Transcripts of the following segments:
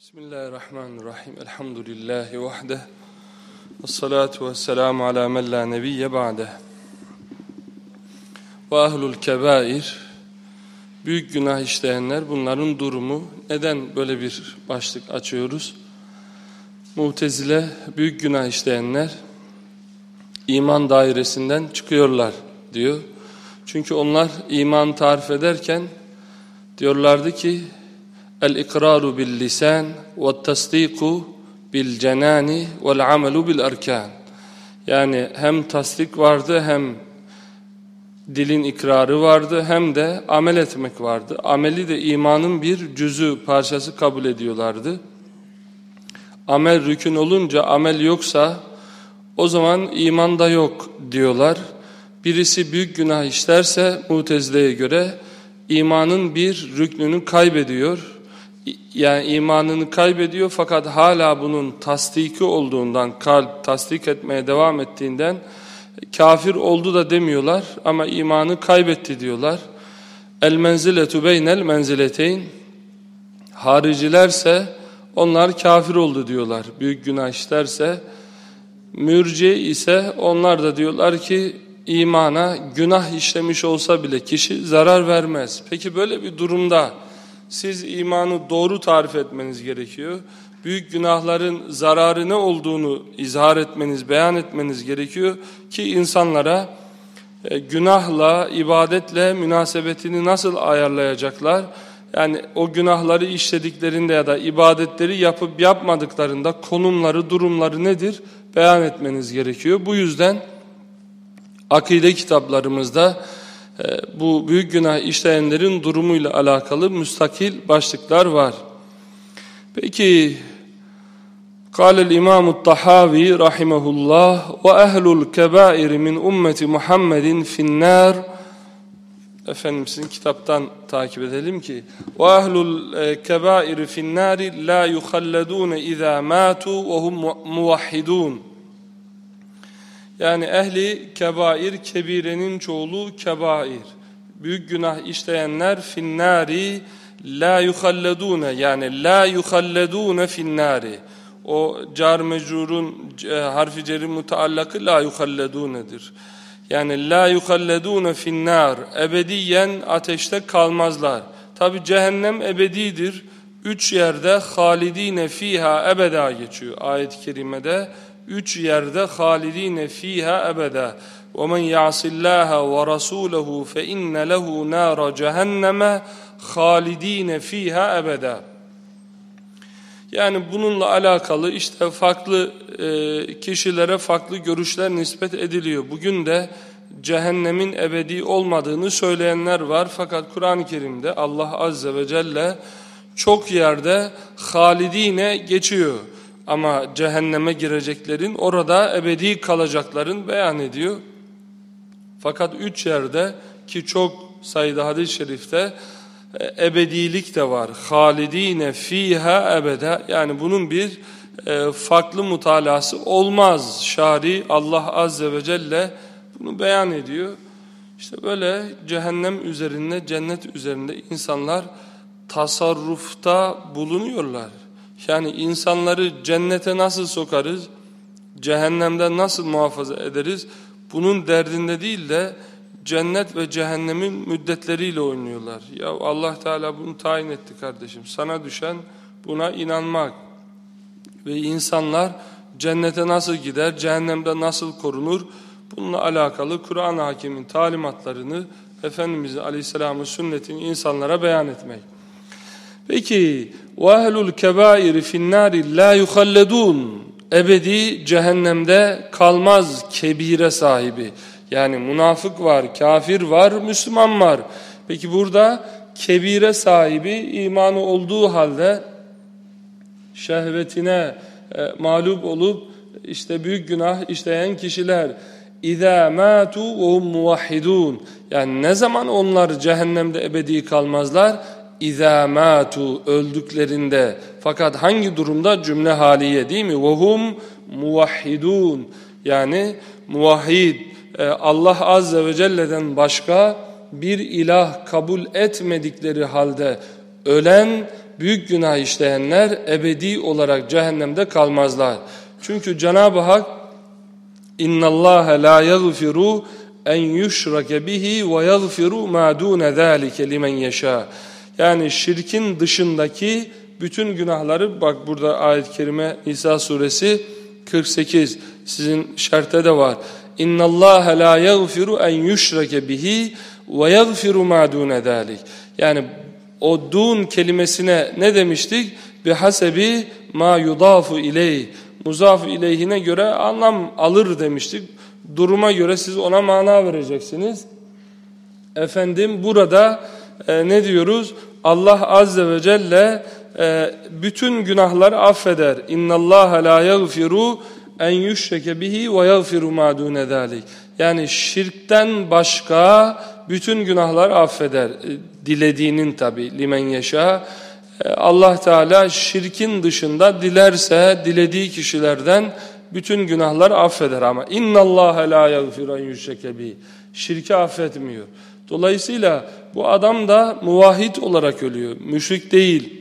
Bismillahirrahmanirrahim. Elhamdülillahi vahdeh. Vessalatu vesselamu ala men la nebiyye ba'deh. Ve ahlul kebair. Büyük günah işleyenler bunların durumu. Neden böyle bir başlık açıyoruz? Mutezile büyük günah işleyenler iman dairesinden çıkıyorlar diyor. Çünkü onlar iman tarif ederken diyorlardı ki bil cenani vel amelu bil erkan. Yani hem tasdik vardı hem dilin ikrarı vardı hem de amel etmek vardı. Ameli de imanın bir cüzü parçası kabul ediyorlardı. Amel rükün olunca amel yoksa o zaman iman da yok diyorlar. Birisi büyük günah işlerse mutezileye göre imanın bir rüknünü kaybediyor. Yani imanını kaybediyor fakat hala bunun tasdiki olduğundan, kalp tasdik etmeye devam ettiğinden kafir oldu da demiyorlar ama imanı kaybetti diyorlar. El menziletu beynel menzileteyn haricilerse onlar kafir oldu diyorlar. Büyük günah işlerse mürci ise onlar da diyorlar ki imana günah işlemiş olsa bile kişi zarar vermez. Peki böyle bir durumda siz imanı doğru tarif etmeniz gerekiyor. Büyük günahların zararı ne olduğunu izhar etmeniz, beyan etmeniz gerekiyor ki insanlara e, günahla, ibadetle münasebetini nasıl ayarlayacaklar? Yani o günahları işlediklerinde ya da ibadetleri yapıp yapmadıklarında konumları, durumları nedir? Beyan etmeniz gerekiyor. Bu yüzden akide kitaplarımızda bu büyük günah işleyenlerin durumuyla alakalı müstakil başlıklar var. Peki قال الإمام الطحاوي رحمه الله وأهل الكبائر من أمة محمد في النار Efendimizin kitaptan takip edelim ki وَاَهْلُ الْكَبَائِرِ فِي النَّارِ لَا يُخَلَّدُونَ اِذَا مَاتُوا وَهُمْ مُوَحِّدُونَ yani ehli kebair, kebirenin çoğulu kebair. Büyük günah işleyenler finnari la yuhalledune yani la yuhalledune finnari. O car mecrurun e, harfi ceri mutaallakı la yuhalledunedir. Yani la yuhalledune finnar ebediyen ateşte kalmazlar. Tabi cehennem ebedidir. Üç yerde halidine fiha ebeda geçiyor ayet-i kerimede üç yerde halidine fiha ebeda. وَمَنْ يَعْصِ اللّٰهَ وَرَسُولَهُ فَاِنَّ لَهُ نَارَ جَهَنَّمَ خَالِد۪ينَ ف۪يهَا ebeda. Yani bununla alakalı işte farklı e, kişilere farklı görüşler nispet ediliyor. Bugün de cehennemin ebedi olmadığını söyleyenler var. Fakat Kur'an-ı Kerim'de Allah Azze ve Celle çok yerde halidine geçiyor. Ama cehenneme gireceklerin orada ebedi kalacakların beyan ediyor. Fakat üç yerde ki çok sayıda hadis-i şerifte e, ebedilik de var. Halidine fiha ebede yani bunun bir e, farklı mutalası olmaz. Şari Allah Azze ve Celle bunu beyan ediyor. İşte böyle cehennem üzerinde, cennet üzerinde insanlar tasarrufta bulunuyorlar. Yani insanları cennete nasıl sokarız, cehennemden nasıl muhafaza ederiz, bunun derdinde değil de cennet ve cehennemin müddetleriyle oynuyorlar. Ya Allah Teala bunu tayin etti kardeşim. Sana düşen buna inanmak. Ve insanlar cennete nasıl gider, cehennemde nasıl korunur, bununla alakalı Kur'an hakimin talimatlarını Efendimiz Aleyhisselam'ın sünnetini insanlara beyan etmek. Peki وَاهْلُ الْكَبَائِرِ فِي النَّارِ لَا يُخَلَّدُونَ Ebedi cehennemde kalmaz kebire sahibi. Yani münafık var, kafir var, Müslüman var. Peki burada kebire sahibi imanı olduğu halde şehvetine e, mağlup olup işte büyük günah işleyen kişiler اِذَا مَاتُوا وَهُمْ مُوَحِّدُونَ Yani ne zaman onlar cehennemde ebedi kalmazlar? اِذَا مَاتُوا öldüklerinde fakat hangi durumda cümle haliye değil mi? وَهُمْ muvahhidun yani muvahhid e, Allah Azze ve Celle'den başka bir ilah kabul etmedikleri halde ölen büyük günah işleyenler ebedi olarak cehennemde kalmazlar. Çünkü Cenab-ı Hak اِنَّ اللّٰهَ لَا يَغْفِرُوا en yushrake bihi ve yaghfiru ma dun zalika limen yasha. Yani şirkin dışındaki bütün günahları bak burada ayet-i kerime Nisa suresi 48 sizin şerhte de var. İnna Allah la yaghfiru en yushrake bihi ve yaghfiru ma dun. Yani o dun kelimesine ne demiştik? Bi hasebi ma yudafu ileyh. Muzaf ileyhine göre anlam alır demiştik duruma göre siz ona mana vereceksiniz. Efendim burada e, ne diyoruz? Allah azze ve celle e, bütün günahları affeder. İnna Allah la yaghfiru en yüşreke bihi ve yaghfiru ma. Yani şirkten başka bütün günahlar affeder. E, dilediğinin tabi limen yaşa. E, Allah Teala şirkin dışında dilerse dilediği kişilerden bütün günahları affeder ama inna Allah la yaghfiru en yushrike bi. Şirki affetmiyor. Dolayısıyla bu adam da muvahhid olarak ölüyor. Müşrik değil.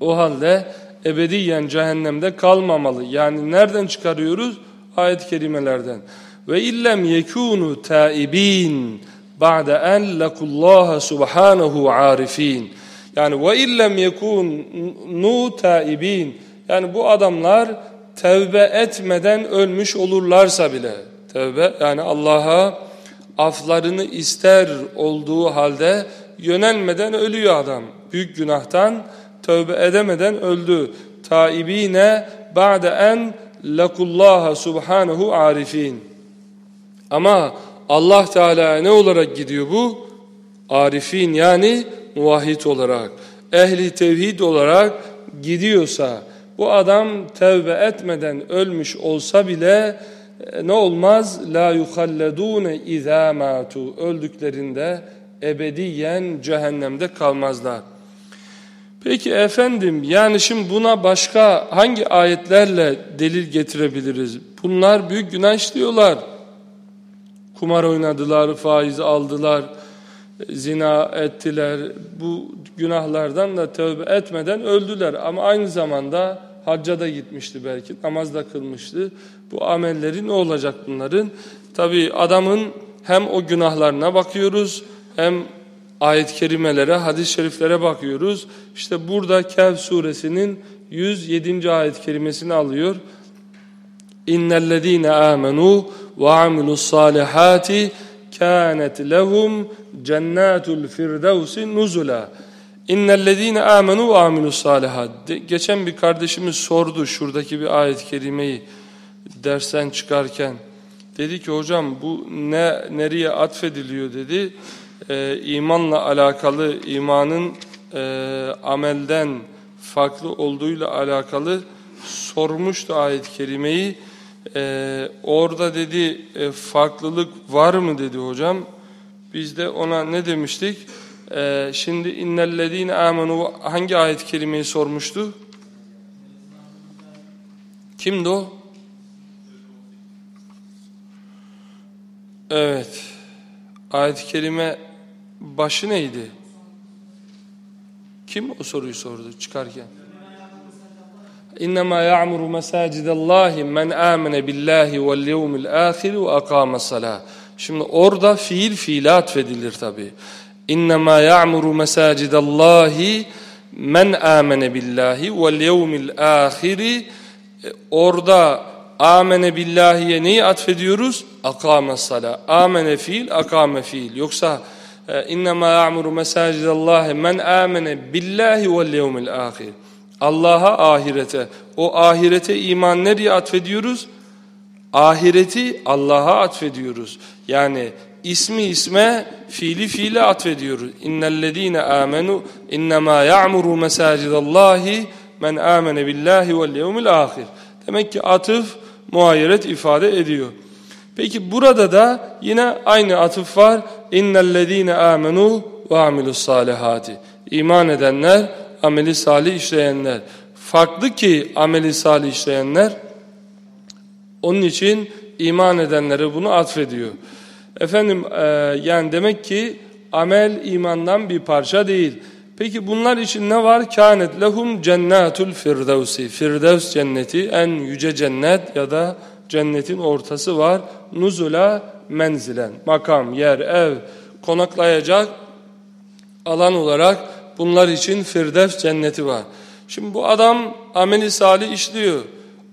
O halde ebediyen cehennemde kalmamalı. Yani nereden çıkarıyoruz? Ayet-i kerimelerden. Ve illem yekunu taibin ba'de en lekullaha subhanahu arifin. Yani ve illem yekunu taibin. Yani bu adamlar tevbe etmeden ölmüş olurlarsa bile tevbe yani Allah'a aflarını ister olduğu halde yönelmeden ölüyor adam. Büyük günahtan tövbe edemeden öldü. Taibine ba'de en lekullaha subhanahu arifin. Ama Allah Teala ne olarak gidiyor bu? Arifin yani muvahhid olarak, ehli tevhid olarak gidiyorsa bu adam tevbe etmeden ölmüş olsa bile ne olmaz? La yuhalledune izâ mâtu. Öldüklerinde ebediyen cehennemde kalmazlar. Peki efendim yani şimdi buna başka hangi ayetlerle delil getirebiliriz? Bunlar büyük günah işliyorlar. Kumar oynadılar, faiz aldılar, zina ettiler. Bu günahlardan da tövbe etmeden öldüler. Ama aynı zamanda hacca da gitmişti belki, namaz da kılmıştı. Bu amelleri ne olacak bunların? Tabi adamın hem o günahlarına bakıyoruz hem ayet-i kerimelere, hadis-i şeriflere bakıyoruz. İşte burada Kehf suresinin 107. ayet-i kerimesini alıyor. İnnellezîne âmenû ve amilussâlihâti kânet lehum cennatul firdevsi nuzula. İnnellezîne âmenû ve amilussâlihât. Geçen bir kardeşimiz sordu şuradaki bir ayet-i kerimeyi dersten çıkarken. Dedi ki hocam bu ne nereye atfediliyor dedi. Ee, imanla alakalı imanın e, amelden farklı olduğuyla alakalı sormuştu ayet-i kerimeyi. Ee, orada dedi e, farklılık var mı dedi hocam. Biz de ona ne demiştik? Ee, şimdi innellezine amenu hangi ayet kelimeyi sormuştu? Kimdi o? Evet. Ayet-i kerime başı neydi? Kim o soruyu sordu çıkarken? İnnemâ ya'muru mesâcidallâhi men âmene billâhi vel yevmil âhiri ve akâme salâh. Şimdi orada fiil fiile atfedilir tabi. İnnemâ ya'muru mesâcidallahi men âmene billahi vel yevmil âhiri orada amene billahiye neyi atfediyoruz? Akame sala. Amene fiil, akame fiil. Yoksa e, innemâ ya'muru mesâcidallahi men amene billahi vel yevmil âhir. Allah'a ahirete. O ahirete iman nereye atfediyoruz? Ahireti Allah'a atfediyoruz. Yani ismi isme, fiili fiile atfediyoruz. İnnellezîne âmenû innemâ ya'muru mesâcidallâhi men âmene billâhi vel yevmil âhir. Demek ki atıf muayyeret ifade ediyor. Peki burada da yine aynı atıf var. İnnellezîne âmenû ve amilus salihati. İman edenler, ameli salih işleyenler. Farklı ki ameli salih işleyenler. Onun için iman edenlere bunu atfediyor. Efendim e, yani demek ki amel imandan bir parça değil. Peki bunlar için ne var? Kânet lehum cennetul firdevsi. Firdevs cenneti en yüce cennet ya da cennetin ortası var. Nuzula menzilen. Makam, yer, ev, konaklayacak alan olarak bunlar için Firdevs cenneti var. Şimdi bu adam ameli salih işliyor.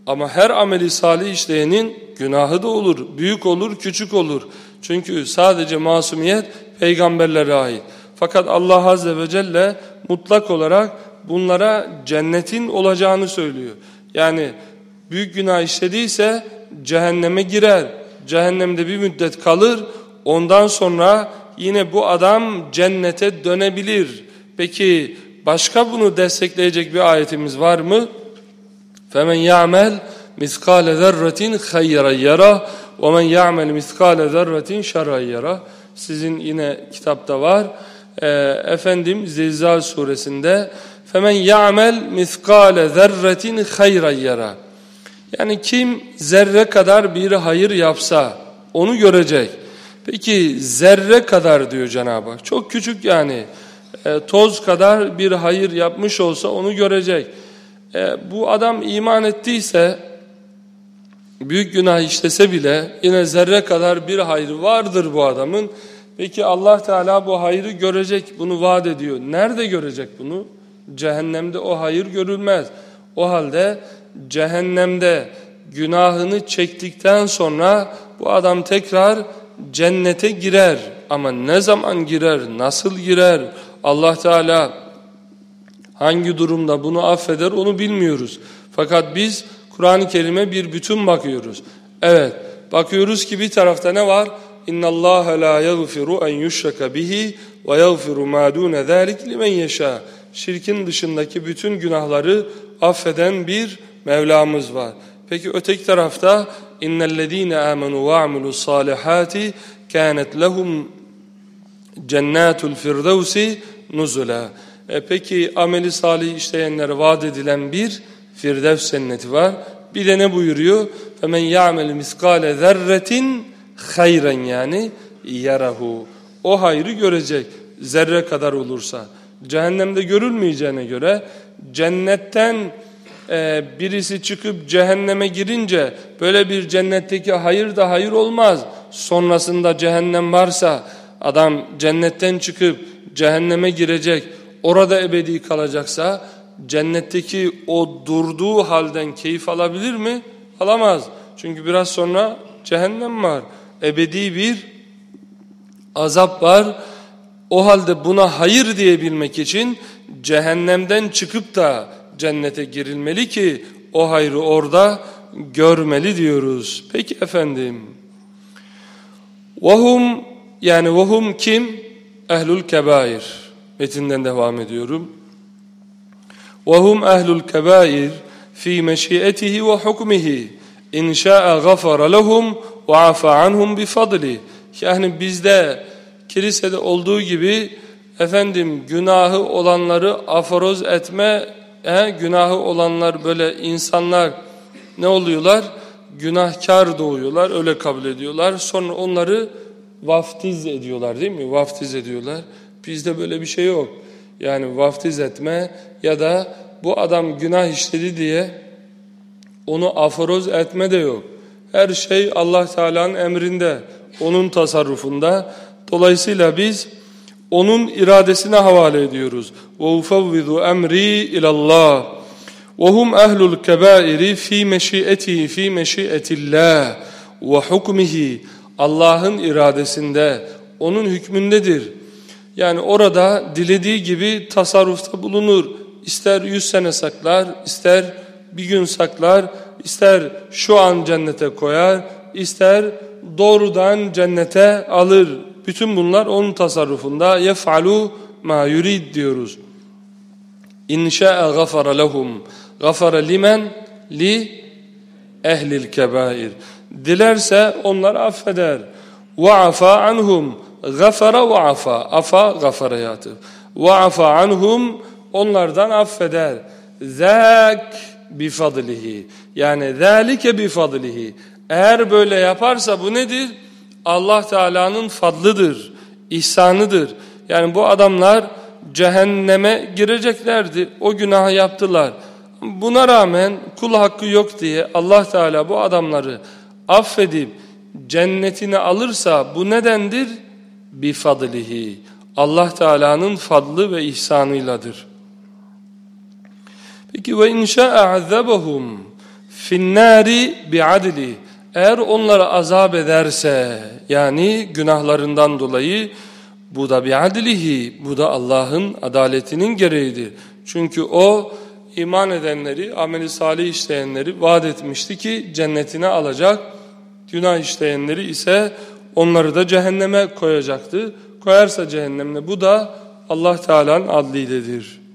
Ama her ameli salih işleyenin günahı da olur. Büyük olur, küçük olur. Çünkü sadece masumiyet peygamberlere ait. Fakat Allah Azze ve Celle mutlak olarak bunlara cennetin olacağını söylüyor. Yani büyük günah işlediyse cehenneme girer. Cehennemde bir müddet kalır. Ondan sonra yine bu adam cennete dönebilir. Peki başka bunu destekleyecek bir ayetimiz var mı? فَمَنْ يَعْمَلْ مِثْقَالَ ذَرَّةٍ خَيْرًا يَرَى وَمَنْ يَعْمَلْ مِثْقَالَ ذَرَّةٍ شَرًا يَرَى Sizin yine kitapta var. Ee, efendim Zilzal suresinde فَمَنْ يَعْمَلْ مِثْقَالَ ذَرَّةٍ خَيْرًا يَرَى Yani kim zerre kadar bir hayır yapsa onu görecek. Peki zerre kadar diyor Cenab-ı Hak. Çok küçük yani. E, toz kadar bir hayır yapmış olsa onu görecek. E, bu adam iman ettiyse büyük günah işlese bile yine zerre kadar bir hayır vardır bu adamın. Peki Allah Teala bu hayrı görecek bunu vaat ediyor. Nerede görecek bunu? Cehennemde o hayır görülmez. O halde cehennemde günahını çektikten sonra bu adam tekrar cennete girer. Ama ne zaman girer, nasıl girer, Allah Teala hangi durumda bunu affeder onu bilmiyoruz. Fakat biz Kur'an-ı Kerim'e bir bütün bakıyoruz. Evet, bakıyoruz ki bir tarafta ne var? İnna Allah la yaghfiru en yushraka bihi ve yaghfiru ma dun zalik limen yasha. Şirkin dışındaki bütün günahları affeden bir Mevlamız var. Peki öteki tarafta innellezine amenu ve amilus salihati kanet lehum cennetul firdevsi nuzula. E peki ameli salih işleyenlere vaat edilen bir Firdevs cenneti var. Bir de ne buyuruyor? Femen ya'mel miskale zerretin hayren yani yarahu. O hayrı görecek zerre kadar olursa. Cehennemde görülmeyeceğine göre cennetten e, birisi çıkıp cehenneme girince böyle bir cennetteki hayır da hayır olmaz. Sonrasında cehennem varsa adam cennetten çıkıp cehenneme girecek orada ebedi kalacaksa cennetteki o durduğu halden keyif alabilir mi? Alamaz. Çünkü biraz sonra cehennem var. Ebedi bir azap var. O halde buna hayır diyebilmek için cehennemden çıkıp da cennete girilmeli ki o hayrı orada görmeli diyoruz. Peki efendim. Vahum yani vahum kim? Ehlül kebair. Metinden devam ediyorum. وهم أهل الكبائر في مشيئته وحكمه إن شاء غفر لهم وعفى عنهم بفضله yani bizde kilisede olduğu gibi efendim günahı olanları aforoz etme he, günahı olanlar böyle insanlar ne oluyorlar günahkar doğuyorlar öyle kabul ediyorlar sonra onları vaftiz ediyorlar değil mi vaftiz ediyorlar bizde böyle bir şey yok yani vaftiz etme ya da bu adam günah işledi diye onu aforoz etme de yok. Her şey Allah Teala'nın emrinde, onun tasarrufunda. Dolayısıyla biz onun iradesine havale ediyoruz. وَاُفَوِّذُ اَمْرِي اِلَى اللّٰهِ وَهُمْ اَهْلُ الْكَبَائِرِ ف۪ي مَشِيئَتِهِ ف۪ي مَشِيئَةِ اللّٰهِ وَحُكْمِهِ Allah'ın iradesinde, onun hükmündedir. Yani orada dilediği gibi tasarrufta bulunur. İster yüz sene saklar, ister bir gün saklar, ister şu an cennete koyar, ister doğrudan cennete alır. Bütün bunlar onun tasarrufunda. Yef'alu ma yurid diyoruz. İn şa'a gafara lehum. Gafara limen li ehlil kebair. Dilerse onlar affeder. Ve afa anhum. Gafara ve afa. Afa gafara yatır. Ve afa anhum onlardan affeder. Zâk bifadlihi. Yani zâlike bifadlihi. Eğer böyle yaparsa bu nedir? Allah Teala'nın fadlıdır, ihsanıdır. Yani bu adamlar cehenneme gireceklerdi. O günahı yaptılar. Buna rağmen kul hakkı yok diye Allah Teala bu adamları affedip cennetine alırsa bu nedendir? Bifadlihi. Allah Teala'nın fadlı ve ihsanıyladır. Peki ve inşa azabahum finnari bi'adli. Eğer onları azap ederse yani günahlarından dolayı bu da bi'adlihi bu da Allah'ın adaletinin gereğidir. Çünkü o iman edenleri, ameli salih işleyenleri vaat etmişti ki cennetine alacak. Günah işleyenleri ise onları da cehenneme koyacaktı. Koyarsa cehennemine bu da Allah Teala'nın adlidedir.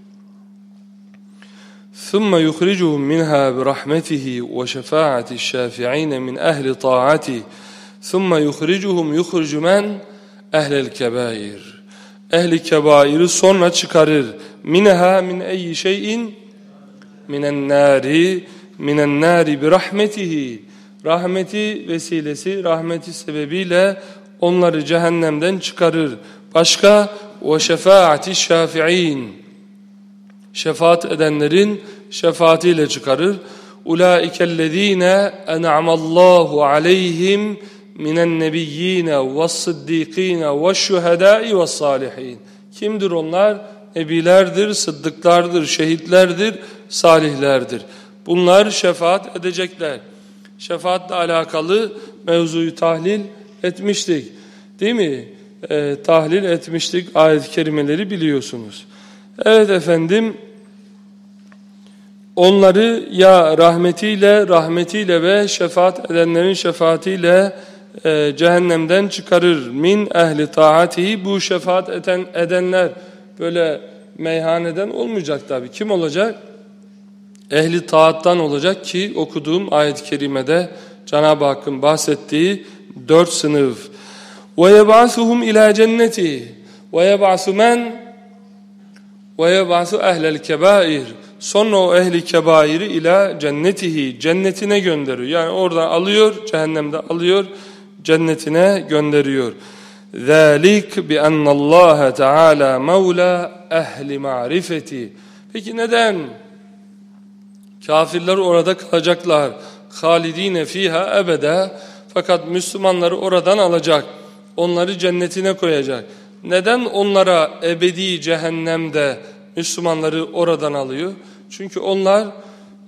ثم يخرجهم منها برحمته وشفاعة الشافعين من أهل طاعته ثم يخرجهم يخرج من أهل الكبائر ehli kebairi sonra çıkarır. Minha min eyyi şeyin minen nari minen nari bi rahmetihi rahmeti vesilesi rahmeti sebebiyle onları cehennemden çıkarır. Başka ve şefaati şafi'in şefaat edenlerin şefaatiyle çıkarır. Ulaikellezine en'amallahu aleyhim minen nebiyyine ve sıddikine ve şuhedai ve salihin. Kimdir onlar? Nebilerdir, sıddıklardır, şehitlerdir, salihlerdir. Bunlar şefaat edecekler. Şefaatle alakalı mevzuyu tahlil etmiştik. Değil mi? Ee, tahlil etmiştik. Ayet-i kerimeleri biliyorsunuz. Evet efendim. Onları ya rahmetiyle, rahmetiyle ve şefaat edenlerin şefaatiyle e, cehennemden çıkarır. Min ehli taatihi bu şefaat eden, edenler böyle meyhaneden olmayacak tabi. Kim olacak? Ehli taattan olacak ki okuduğum ayet-i kerimede Cenab-ı Hakk'ın bahsettiği dört sınıf. وَيَبْعَثُهُمْ اِلَى جَنَّتِهِ وَيَبْعَثُ مَنْ وَيَبْعَثُ اَهْلَ الْكَبَائِرِ Sonra o ehli kebairi ila cennetihi cennetine gönderiyor. Yani oradan alıyor, cehennemde alıyor, cennetine gönderiyor. ذَٰلِكْ بِأَنَّ اللّٰهَ تَعَالَى مَوْلَى ehli marifeti. Peki neden? Kafirler orada kalacaklar. Halidine fiha ebede. Fakat Müslümanları oradan alacak. Onları cennetine koyacak. Neden onlara ebedi cehennemde Müslümanları oradan alıyor? Çünkü onlar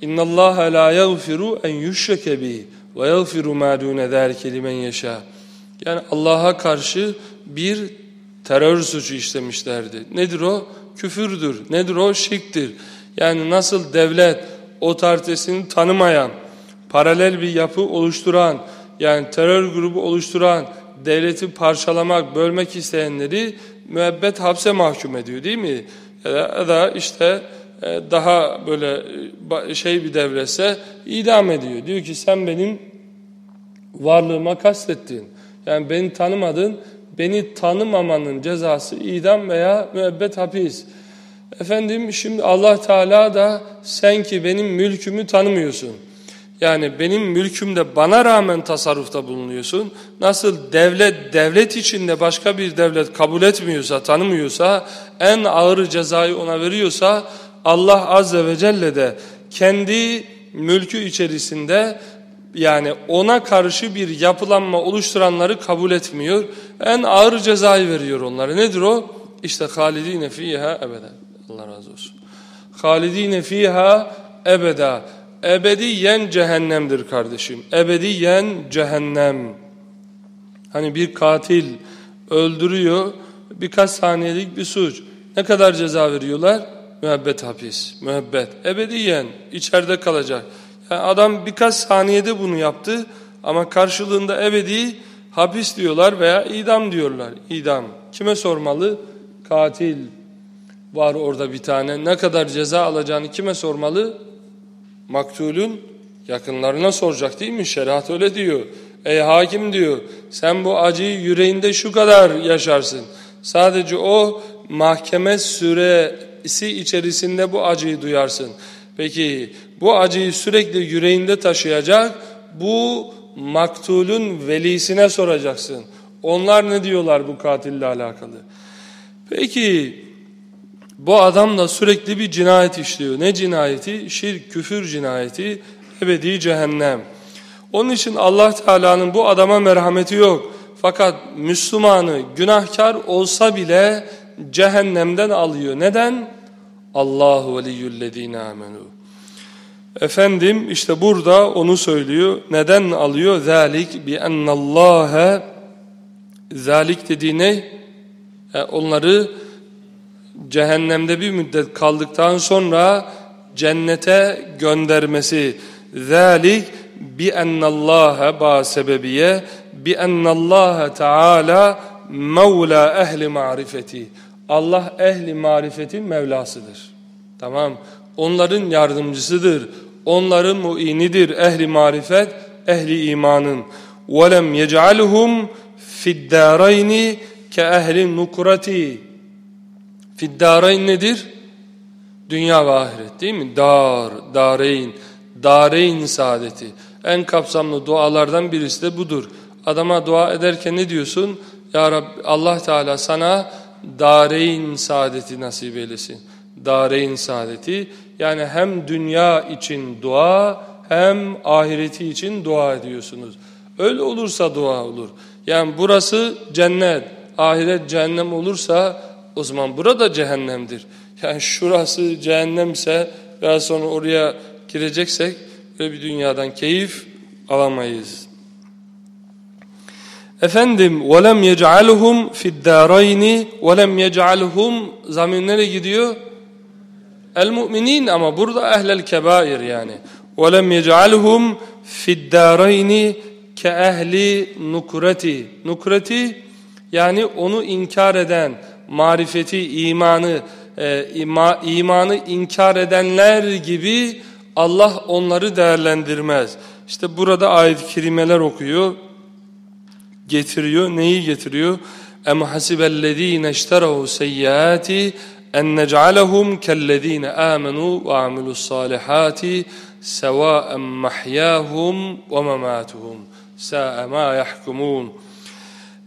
اِنَّ اللّٰهَ لَا يَغْفِرُ اَنْ يُشْرَكَ بِهِ وَيَغْفِرُ مَا دُونَ ذَٰلِكَ لِمَنْ يَشَاءُ Yani Allah'a karşı bir terör suçu işlemişlerdi. Nedir o? Küfürdür. Nedir o? Şirktir. Yani nasıl devlet otoritesini tanımayan, paralel bir yapı oluşturan, yani terör grubu oluşturan, devleti parçalamak, bölmek isteyenleri müebbet hapse mahkum ediyor değil mi? Ya da işte e, daha böyle e, şey bir devrese idam ediyor. Diyor ki sen benim varlığıma kastettin. Yani beni tanımadın, beni tanımamanın cezası idam veya müebbet hapis. Efendim şimdi Allah Teala da sen ki benim mülkümü tanımıyorsun. Yani benim mülkümde bana rağmen tasarrufta bulunuyorsun. Nasıl devlet devlet içinde başka bir devlet kabul etmiyorsa, tanımıyorsa, en ağır cezayı ona veriyorsa Allah Azze ve Celle de kendi mülkü içerisinde yani ona karşı bir yapılanma oluşturanları kabul etmiyor. En ağır cezayı veriyor onlara. Nedir o? İşte halidine fiha ebeden. Allah razı olsun. Halidine fiha ebeda. Ebediyen cehennemdir kardeşim. Ebediyen cehennem. Hani bir katil öldürüyor birkaç saniyelik bir suç. Ne kadar ceza veriyorlar? Müebbet hapis, müebbet. Ebediyen içeride kalacak. Yani adam birkaç saniyede bunu yaptı ama karşılığında ebedi hapis diyorlar veya idam diyorlar. İdam. Kime sormalı? Katil var orada bir tane. Ne kadar ceza alacağını kime sormalı? Maktulün yakınlarına soracak değil mi? Şeriat öyle diyor. Ey hakim diyor sen bu acıyı yüreğinde şu kadar yaşarsın. Sadece o mahkeme süresi içerisinde bu acıyı duyarsın. Peki bu acıyı sürekli yüreğinde taşıyacak bu maktulün velisine soracaksın. Onlar ne diyorlar bu katille alakalı? Peki Bu adam da sürekli bir cinayet işliyor. Ne cinayeti? Şirk, küfür cinayeti, ebedi cehennem. Onun için Allah Teala'nın bu adama merhameti yok. Fakat Müslümanı günahkar olsa bile cehennemden alıyor. Neden? Allahu veliyyüllezine amenu. Efendim işte burada onu söylüyor. Neden alıyor? Zalik bi ennallâhe zalik dediği ne? Yani e, onları cehennemde bir müddet kaldıktan sonra cennete göndermesi. Zalik bi ennallâhe ba sebebiye bi ennallâhe teâlâ mevlâ ehli marifeti. Allah ehli marifetin Mevlasıdır. Tamam. Onların yardımcısıdır. Onların muinidir. Ehli marifet, ehli imanın. وَلَمْ يَجْعَلْهُمْ فِي الدَّارَيْنِ كَاَهْلِ النُّكْرَةِ Fiddarayn nedir? Dünya ve ahiret değil mi? Dar, dareyn, dareyn saadeti. En kapsamlı dualardan birisi de budur. Adama dua ederken ne diyorsun? Ya Rabbi Allah Teala sana dareyn saadeti nasip eylesin. Dareyn saadeti yani hem dünya için dua hem ahireti için dua ediyorsunuz. Öyle olursa dua olur. Yani burası cennet, ahiret cehennem olursa o zaman burada cehennemdir. Yani şurası cehennemse biraz sonra oraya gireceksek böyle bir dünyadan keyif alamayız. Efendim وَلَمْ يَجْعَلْهُمْ فِي الدَّارَيْنِ وَلَمْ يَجْعَلْهُمْ Zamir nereye gidiyor? El-Mu'minin ama burada ehlel kebair yani. وَلَمْ يَجْعَلْهُمْ فِي الدَّارَيْنِ كَأَهْلِ nukreti. Nukreti yani onu inkar eden, marifeti, imanı, e, ima, imanı inkar edenler gibi Allah onları değerlendirmez. İşte burada ayet-i kerimeler okuyor getiriyor. Neyi getiriyor? اَمْ حَسِبَ الَّذ۪ينَ اشْتَرَوْا سَيِّئَاتِ اَنْ نَجْعَلَهُمْ كَالَّذ۪ينَ آمَنُوا وَعَمِلُوا الصَّالِحَاتِ سَوَاءً مَحْيَاهُمْ وَمَمَاتُهُمْ سَاءَ مَا يَحْكُمُونَ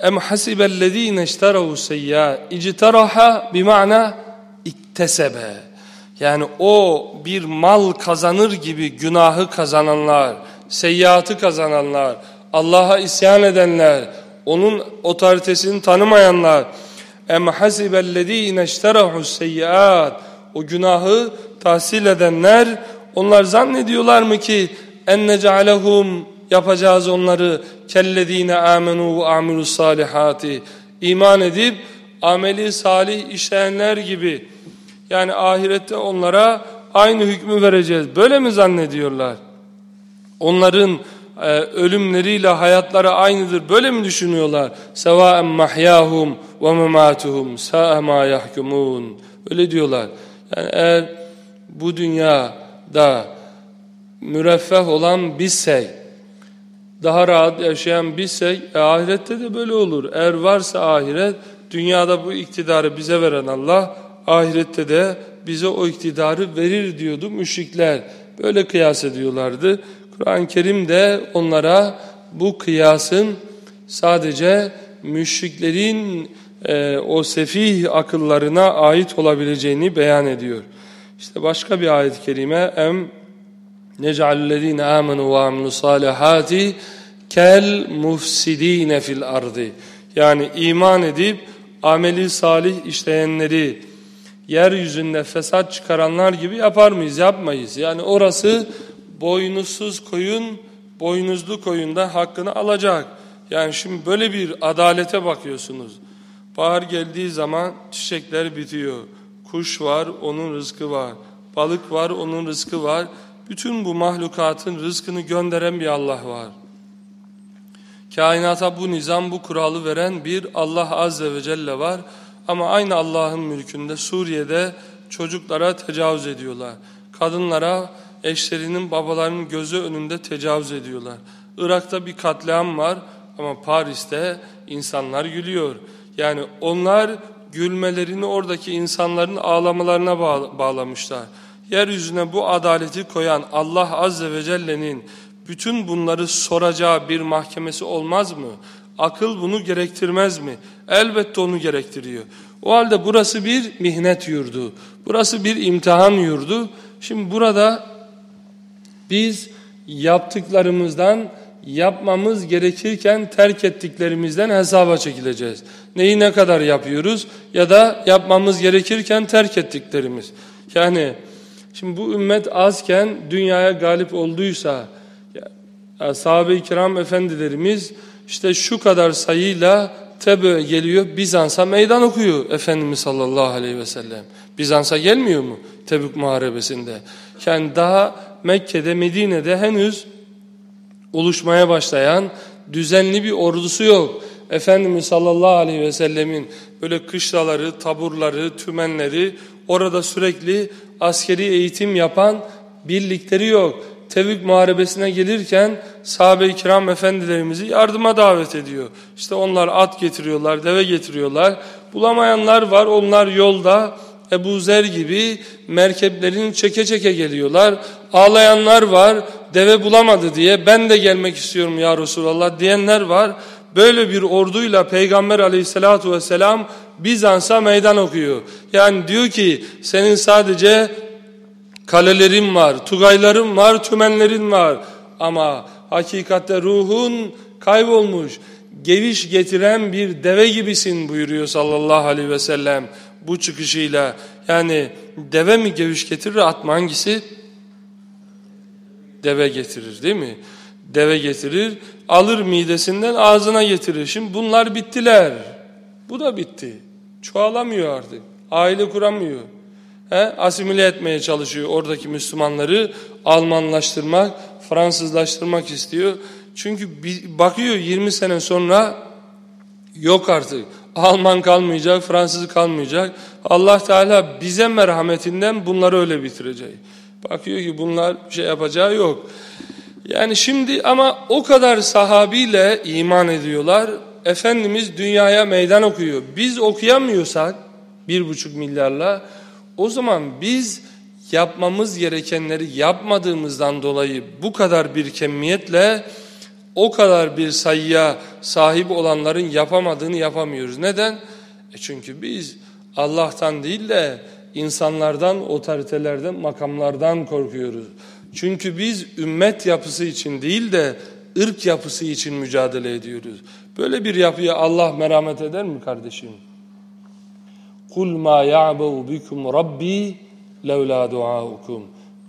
Em hasibellezine işterahu seyyâ icteraha bima'na iktesebe. Yani o bir mal kazanır gibi günahı kazananlar, seyyiatı kazananlar, Allah'a isyan edenler, onun otoritesini tanımayanlar. Em hasibellezine işterahu seyyiat. O günahı tahsil edenler onlar zannediyorlar mı ki en necalehum yapacağız onları kellezine amenu ve amilus salihati iman edip ameli salih işleyenler gibi yani ahirette onlara aynı hükmü vereceğiz böyle mi zannediyorlar onların e, ölümleriyle hayatları aynıdır. Böyle mi düşünüyorlar? Sevaen mahyahum ve mematuhum sa'a ma yahkumun. Öyle diyorlar. Yani eğer bu dünyada müreffeh olan bizsek, daha rahat yaşayan bizsek, e, ahirette de böyle olur. Eğer varsa ahiret, dünyada bu iktidarı bize veren Allah, ahirette de bize o iktidarı verir diyordu müşrikler. Böyle kıyas ediyorlardı. Kur'an-ı Kerim de onlara bu kıyasın sadece müşriklerin e, o sefih akıllarına ait olabileceğini beyan ediyor. İşte başka bir ayet-i kerime em nec'alellezine amenu ve aminu salihati kel mufsidine fil ardı. Yani iman edip ameli salih işleyenleri yeryüzünde fesat çıkaranlar gibi yapar mıyız? Yapmayız. Yani orası boynuzsuz koyun boynuzlu koyunda hakkını alacak. Yani şimdi böyle bir adalete bakıyorsunuz. Bahar geldiği zaman çiçekler bitiyor. Kuş var, onun rızkı var. Balık var, onun rızkı var. Bütün bu mahlukatın rızkını gönderen bir Allah var. Kainata bu nizam, bu kuralı veren bir Allah Azze ve Celle var. Ama aynı Allah'ın mülkünde Suriye'de çocuklara tecavüz ediyorlar. Kadınlara eşlerinin babalarının gözü önünde tecavüz ediyorlar. Irak'ta bir katliam var ama Paris'te insanlar gülüyor. Yani onlar gülmelerini oradaki insanların ağlamalarına bağlamışlar. Yeryüzüne bu adaleti koyan Allah Azze ve Celle'nin bütün bunları soracağı bir mahkemesi olmaz mı? Akıl bunu gerektirmez mi? Elbette onu gerektiriyor. O halde burası bir mihnet yurdu. Burası bir imtihan yurdu. Şimdi burada biz yaptıklarımızdan yapmamız gerekirken terk ettiklerimizden hesaba çekileceğiz. Neyi ne kadar yapıyoruz ya da yapmamız gerekirken terk ettiklerimiz. Yani şimdi bu ümmet azken dünyaya galip olduysa sahabe-i kiram efendilerimiz işte şu kadar sayıyla Tebe geliyor Bizans'a meydan okuyor Efendimiz sallallahu aleyhi ve sellem. Bizans'a gelmiyor mu Tebük muharebesinde? Yani daha Mekke'de Medine'de henüz oluşmaya başlayan düzenli bir ordusu yok. Efendimiz sallallahu aleyhi ve sellemin böyle kışlaları, taburları, tümenleri orada sürekli askeri eğitim yapan birlikleri yok. Tevhid muharebesine gelirken sahabe-i kiram efendilerimizi yardıma davet ediyor. İşte onlar at getiriyorlar, deve getiriyorlar. Bulamayanlar var, onlar yolda Ebu Zer gibi merkeplerini çeke çeke geliyorlar. Ağlayanlar var, deve bulamadı diye ben de gelmek istiyorum ya Resulallah diyenler var. Böyle bir orduyla Peygamber aleyhissalatu vesselam Bizans'a meydan okuyor. Yani diyor ki senin sadece kalelerin var, tugayların var, tümenlerin var. Ama hakikatte ruhun kaybolmuş, geviş getiren bir deve gibisin buyuruyor sallallahu aleyhi ve sellem bu çıkışıyla. Yani deve mi geviş getirir atma hangisi? Deve getirir değil mi? Deve getirir, alır midesinden ağzına getirir. Şimdi bunlar bittiler. Bu da bitti. Çoğalamıyor artık. Aile kuramıyor he, asimile etmeye çalışıyor oradaki Müslümanları Almanlaştırmak, Fransızlaştırmak istiyor. Çünkü bakıyor 20 sene sonra yok artık. Alman kalmayacak, Fransız kalmayacak. Allah Teala bize merhametinden bunları öyle bitirecek. Bakıyor ki bunlar bir şey yapacağı yok. Yani şimdi ama o kadar sahabiyle iman ediyorlar. Efendimiz dünyaya meydan okuyor. Biz okuyamıyorsak bir buçuk milyarla o zaman biz yapmamız gerekenleri yapmadığımızdan dolayı bu kadar bir kemiyetle o kadar bir sayıya sahip olanların yapamadığını yapamıyoruz. Neden? E çünkü biz Allah'tan değil de insanlardan, otoritelerden, makamlardan korkuyoruz. Çünkü biz ümmet yapısı için değil de ırk yapısı için mücadele ediyoruz. Böyle bir yapıya Allah merhamet eder mi kardeşim? Kul ma ya'bu bikum rabbi levla duaukum.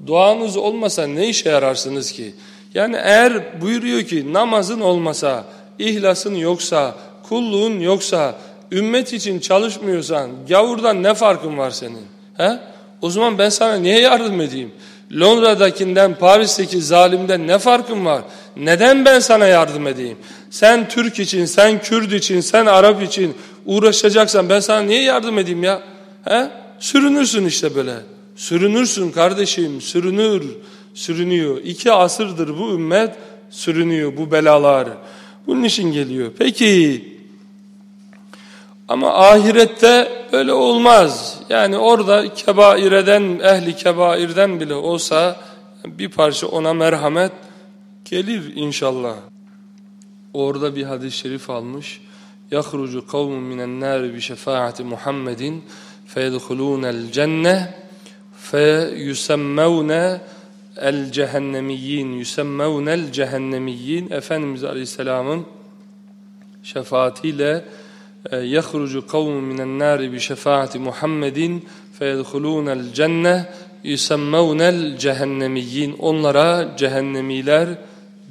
Duanız olmasa ne işe yararsınız ki? Yani eğer buyuruyor ki namazın olmasa, ihlasın yoksa, kulluğun yoksa, ümmet için çalışmıyorsan gavurdan ne farkın var senin? He? O zaman ben sana niye yardım edeyim? Londra'dakinden, Paris'teki zalimden ne farkın var? Neden ben sana yardım edeyim? Sen Türk için, sen Kürt için, sen Arap için uğraşacaksan ben sana niye yardım edeyim ya? He? Sürünürsün işte böyle. Sürünürsün kardeşim, sürünür, sürünüyor. İki asırdır bu ümmet sürünüyor bu belalar. Bunun için geliyor. Peki ama ahirette öyle olmaz. Yani orada kebaireden, ehli kebairden bile olsa bir parça ona merhamet gelir inşallah. Orada bir hadis-i şerif almış. يَخْرُجُ قَوْمٌ مِنَ النَّارِ بِشَفَاعَةِ مُحَمَّدٍ فَيَدْخُلُونَ الْجَنَّةِ فَيُسَمَّوْنَ el-cehennemiyyin yüsemmevnel cehennemiyyin Efendimiz Aleyhisselam'ın şefaatiyle kavmun minen nari bi şefaati Muhammedin feyedhulunel cenne yüsemmevnel cehennemiyyin onlara cehennemiler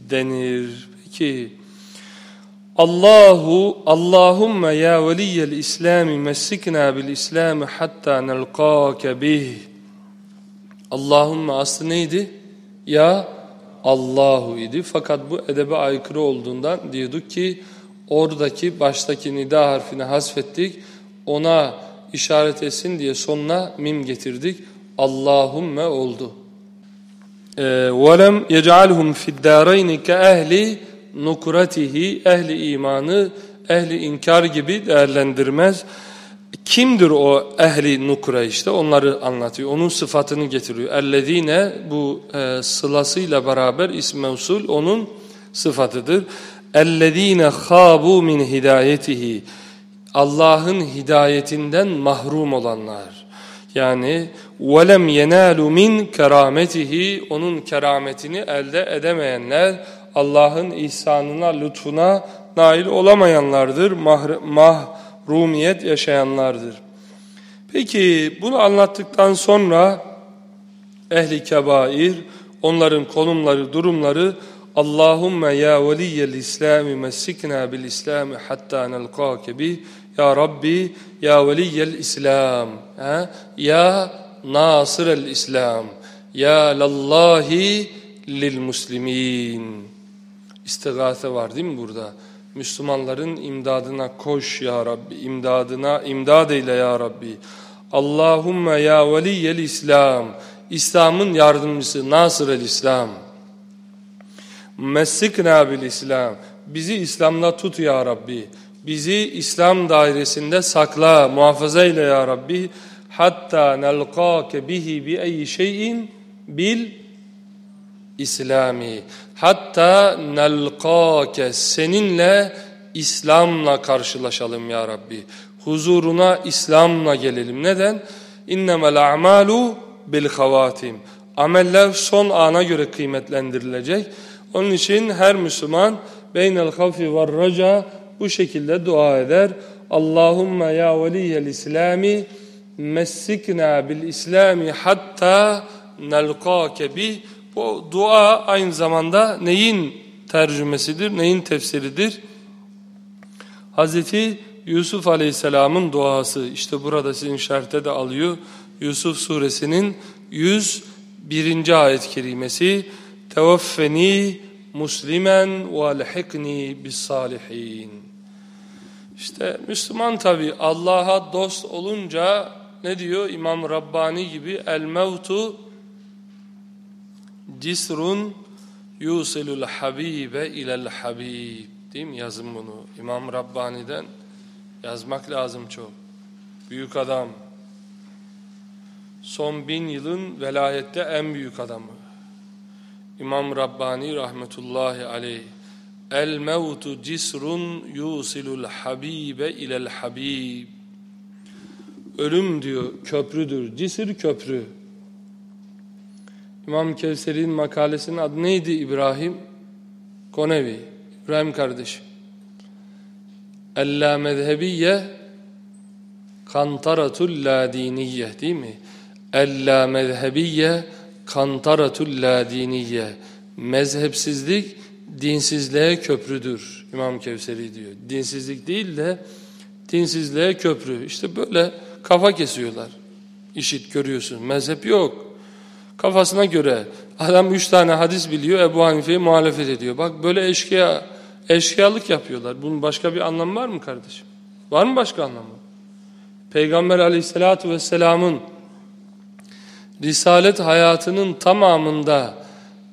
denir. Peki Allahu Allahumme ya veliyel İslami messikna bil İslami hatta nelqake bih. Allahumme aslı neydi? Ya Allahu idi. Fakat bu edebe aykırı olduğundan diyorduk ki oradaki baştaki nida harfini hasfettik. Ona işaret etsin diye sonuna mim getirdik. Allahumme oldu. وَلَمْ يَجْعَلْهُمْ فِي الدَّارَيْنِ كَأَهْلِ nukuratihi ehli imanı ehli inkar gibi değerlendirmez. Kimdir o ehli nukra işte onları anlatıyor. Onun sıfatını getiriyor. Ellezine bu e, sılasıyla beraber ism mevsul onun sıfatıdır. اَلَّذ۪ينَ خَابُوا min hidayetihi Allah'ın hidayetinden mahrum olanlar. Yani وَلَمْ يَنَالُ min kerametihi Onun kerametini elde edemeyenler Allah'ın ihsanına, lütfuna nail olamayanlardır, mahrumiyet yaşayanlardır. Peki bunu anlattıktan sonra ehli kebair, onların konumları, durumları Allahümme ya veliyyel İslami messikna bil İslami hatta nelkâke bih ya Rabbi ya veliyyel İslam ha? ya nasırel İslam ya lallahi lil muslimin istigase var değil mi burada? Müslümanların imdadına koş ya Rabbi, imdadına imdad eyle ya Rabbi. Allahümme ya veliyel İslam, İslam'ın yardımcısı Nasır el İslam. Messikna bil İslam, bizi İslam'da tut ya Rabbi. Bizi İslam dairesinde sakla, muhafaza eyle ya Rabbi. Hatta nelkâke bihi bi eyyi şeyin bil İslami. Hatta nelkâke seninle İslam'la karşılaşalım ya Rabbi. Huzuruna İslam'la gelelim. Neden? İnnemel a'malu bil havatim. Ameller son ana göre kıymetlendirilecek. Onun için her Müslüman beynel havfi ve raca bu şekilde dua eder. Allahümme ya veliyel İslami messikna bil İslami hatta nelkâke bih bu dua aynı zamanda neyin tercümesidir, neyin tefsiridir? Hazreti Yusuf Aleyhisselam'ın duası. İşte burada sizin şerhte de alıyor. Yusuf suresinin 101. ayet-i kerimesi. Tevaffeni muslimen ve alhikni bis salihin. İşte Müslüman tabi Allah'a dost olunca ne diyor İmam Rabbani gibi el mevtu Cisrun yusilul habibe ilel habib. Değil mi? Yazın bunu. İmam Rabbani'den yazmak lazım çok. Büyük adam. Son bin yılın velayette en büyük adamı. İmam Rabbani rahmetullahi aleyh. El mevtu cisrun yusilul habibe ilel habib. Ölüm diyor köprüdür. Cisir köprü. İmam Kevser'in makalesinin adı neydi İbrahim? Konevi. İbrahim kardeşim. Ella mezhebiye kantaratul ladiniye değil mi? Ella mezhebiye kantaratul ladiniye. Mezhepsizlik dinsizliğe köprüdür. İmam Kevseri diyor. Dinsizlik değil de dinsizliğe köprü. İşte böyle kafa kesiyorlar. İşit görüyorsun. Mezhep yok. Kafasına göre adam üç tane hadis biliyor Ebu Hanife'ye muhalefet ediyor. Bak böyle eşkıya, eşkıyalık yapıyorlar. Bunun başka bir anlamı var mı kardeşim? Var mı başka anlamı? Peygamber aleyhissalatü vesselamın Risalet hayatının tamamında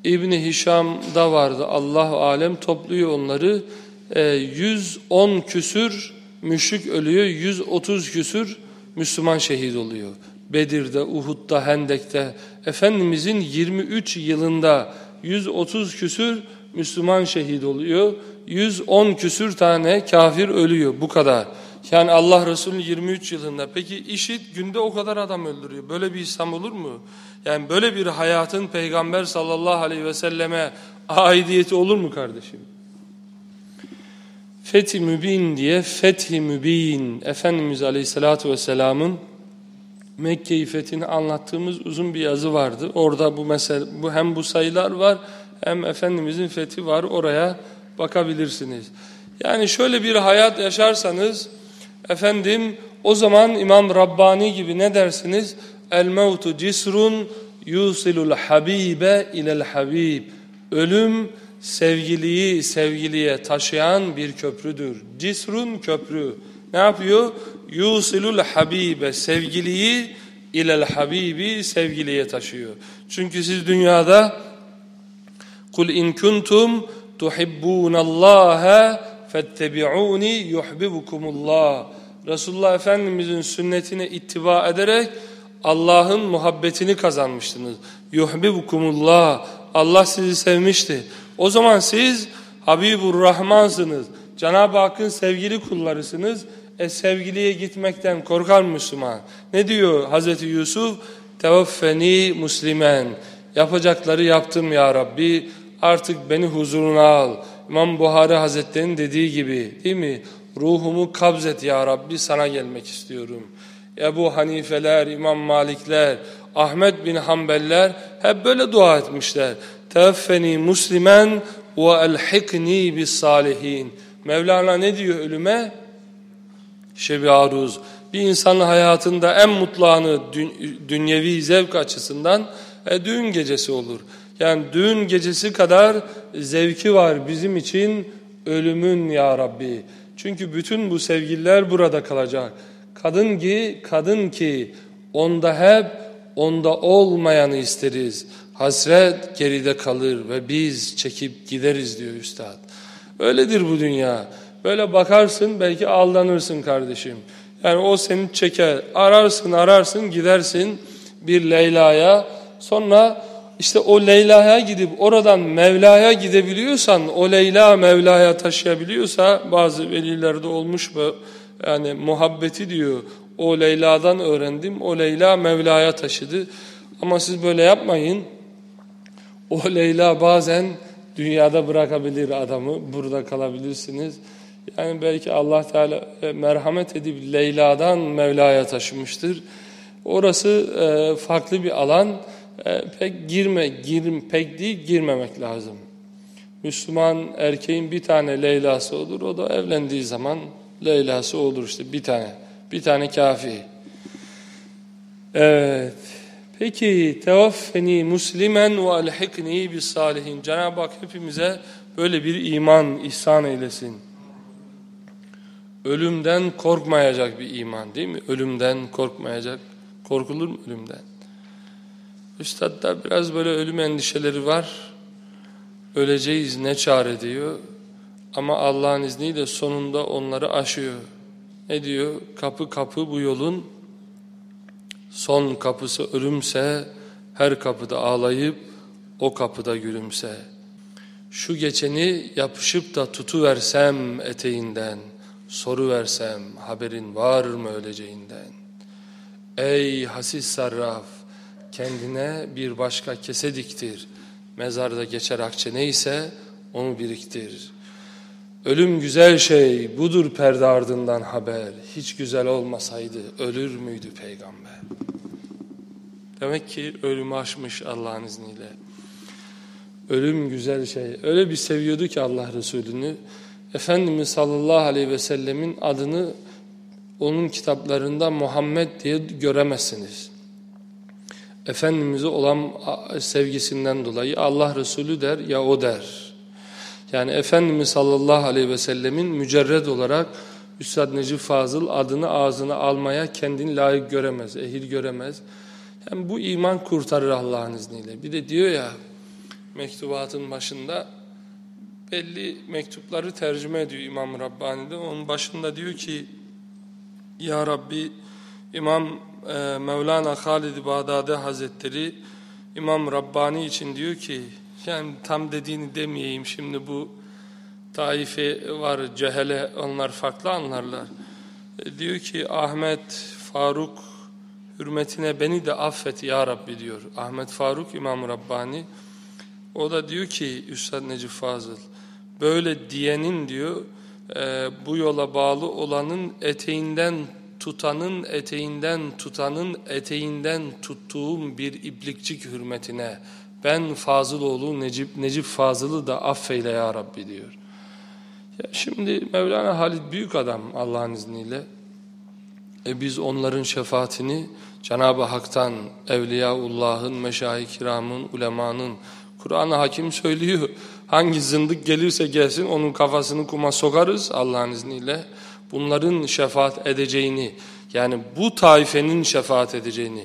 İbni Hişam'da vardı. Allah alem topluyor onları. E, 110 küsür müşrik ölüyor. 130 küsür Müslüman şehit oluyor. Bedir'de, Uhud'da, Hendek'te Efendimizin 23 yılında 130 küsür Müslüman şehit oluyor. 110 küsür tane kafir ölüyor bu kadar. Yani Allah Resulü 23 yılında. Peki işit günde o kadar adam öldürüyor. Böyle bir İslam olur mu? Yani böyle bir hayatın Peygamber sallallahu aleyhi ve selleme aidiyeti olur mu kardeşim? Fethi Mübin diye Fethi Mübin Efendimiz aleyhissalatu vesselamın Mekke-i Fethini anlattığımız uzun bir yazı vardı. Orada bu mesele, bu hem bu sayılar var hem Efendimizin fethi var. Oraya bakabilirsiniz. Yani şöyle bir hayat yaşarsanız efendim o zaman İmam Rabbani gibi ne dersiniz? El mevtu cisrun yusilul habibe ilel habib. Ölüm sevgiliyi sevgiliye taşıyan bir köprüdür. Cisrun köprü. Ne yapıyor? yusilul habibe sevgiliyi ilel habibi sevgiliye taşıyor. Çünkü siz dünyada kul in kuntum tuhibbunallaha fettebi'uni yuhibbukumullah. Resulullah Efendimizin sünnetine ittiba ederek Allah'ın muhabbetini kazanmıştınız. Yuhibbukumullah. Allah sizi sevmişti. O zaman siz Habibur Rahmansınız. Cenab-ı Hakk'ın sevgili kullarısınız. E sevgiliye gitmekten korkar Müslüman. Ne diyor Hazreti Yusuf? Tevaffeni muslimen. Yapacakları yaptım ya Rabbi. Artık beni huzuruna al. İmam Buhari Hazretleri'nin dediği gibi değil mi? Ruhumu kabzet ya Rabbi sana gelmek istiyorum. Ebu Hanifeler, İmam Malikler, Ahmet bin Hanbeller hep böyle dua etmişler. Tevfeni muslimen ve elhikni bis salihin. Mevlana ne diyor ölüme? Şebi aruz. Bir insanın hayatında en mutlu anı dünyevi zevk açısından e, düğün gecesi olur. Yani düğün gecesi kadar zevki var bizim için ölümün ya Rabbi. Çünkü bütün bu sevgililer burada kalacak. Kadın ki, kadın ki onda hep onda olmayanı isteriz. Hasret geride kalır ve biz çekip gideriz diyor üstad. Öyledir bu dünya. Böyle bakarsın belki aldanırsın kardeşim. Yani o seni çeker. Ararsın ararsın gidersin bir Leyla'ya. Sonra işte o Leyla'ya gidip oradan Mevla'ya gidebiliyorsan, o Leyla Mevla'ya taşıyabiliyorsa bazı velilerde olmuş bu yani muhabbeti diyor. O Leyla'dan öğrendim, o Leyla Mevla'ya taşıdı. Ama siz böyle yapmayın. O Leyla bazen dünyada bırakabilir adamı, burada kalabilirsiniz. Yani belki Allah Teala e, merhamet edip Leyla'dan Mevla'ya taşımıştır. Orası e, farklı bir alan. E, pek girme, gir, pek değil girmemek lazım. Müslüman erkeğin bir tane Leyla'sı olur. O da evlendiği zaman Leyla'sı olur işte bir tane. Bir tane kafi. Evet. Peki tevaffeni muslimen ve alhikni bis salihin. Cenab-ı Hak hepimize böyle bir iman ihsan eylesin. Ölümden korkmayacak bir iman değil mi? Ölümden korkmayacak. Korkulur mu ölümden? Üstadda biraz böyle ölüm endişeleri var. Öleceğiz ne çare diyor. Ama Allah'ın izniyle sonunda onları aşıyor. Ne diyor? Kapı kapı bu yolun son kapısı ölümse her kapıda ağlayıp o kapıda gülümse. Şu geçeni yapışıp da tutuversem eteğinden, soru versem haberin var mı öleceğinden. Ey hasis sarraf, kendine bir başka kese diktir. Mezarda geçer akçe neyse onu biriktir. Ölüm güzel şey, budur perde ardından haber. Hiç güzel olmasaydı ölür müydü peygamber? Demek ki ölümü aşmış Allah'ın izniyle. Ölüm güzel şey. Öyle bir seviyordu ki Allah Resulü'nü. Efendimiz sallallahu aleyhi ve sellemin adını onun kitaplarında Muhammed diye göremezsiniz. Efendimiz'e olan sevgisinden dolayı Allah Resulü der ya o der. Yani Efendimiz sallallahu aleyhi ve sellemin mücerred olarak Üstad Necip Fazıl adını ağzına almaya kendini layık göremez, ehil göremez. Hem bu iman kurtarır Allah'ın izniyle. Bir de diyor ya mektubatın başında belli mektupları tercüme ediyor İmam Rabbani'de. Onun başında diyor ki Ya Rabbi İmam e, Mevlana Halid Bağdadi Hazretleri İmam Rabbani için diyor ki yani tam dediğini demeyeyim şimdi bu taife var cehele onlar farklı anlarlar. E, diyor ki Ahmet Faruk hürmetine beni de affet ya Rabbi diyor. Ahmet Faruk İmam Rabbani o da diyor ki Üstad Necip Fazıl böyle diyenin diyor e, bu yola bağlı olanın eteğinden tutanın eteğinden tutanın eteğinden tuttuğum bir iblikçik hürmetine ben Fazıloğlu Necip, Necip Fazıl'ı da affeyle ya Rabbi diyor. Ya şimdi Mevlana Halid büyük adam Allah'ın izniyle. E biz onların şefaatini Cenab-ı Hak'tan, Evliyaullah'ın, Meşayi Kiram'ın, ulemanın, Kur'an-ı Hakim söylüyor. Hangi zındık gelirse gelsin onun kafasını kuma sokarız Allah'ın izniyle. Bunların şefaat edeceğini, yani bu taifenin şefaat edeceğini.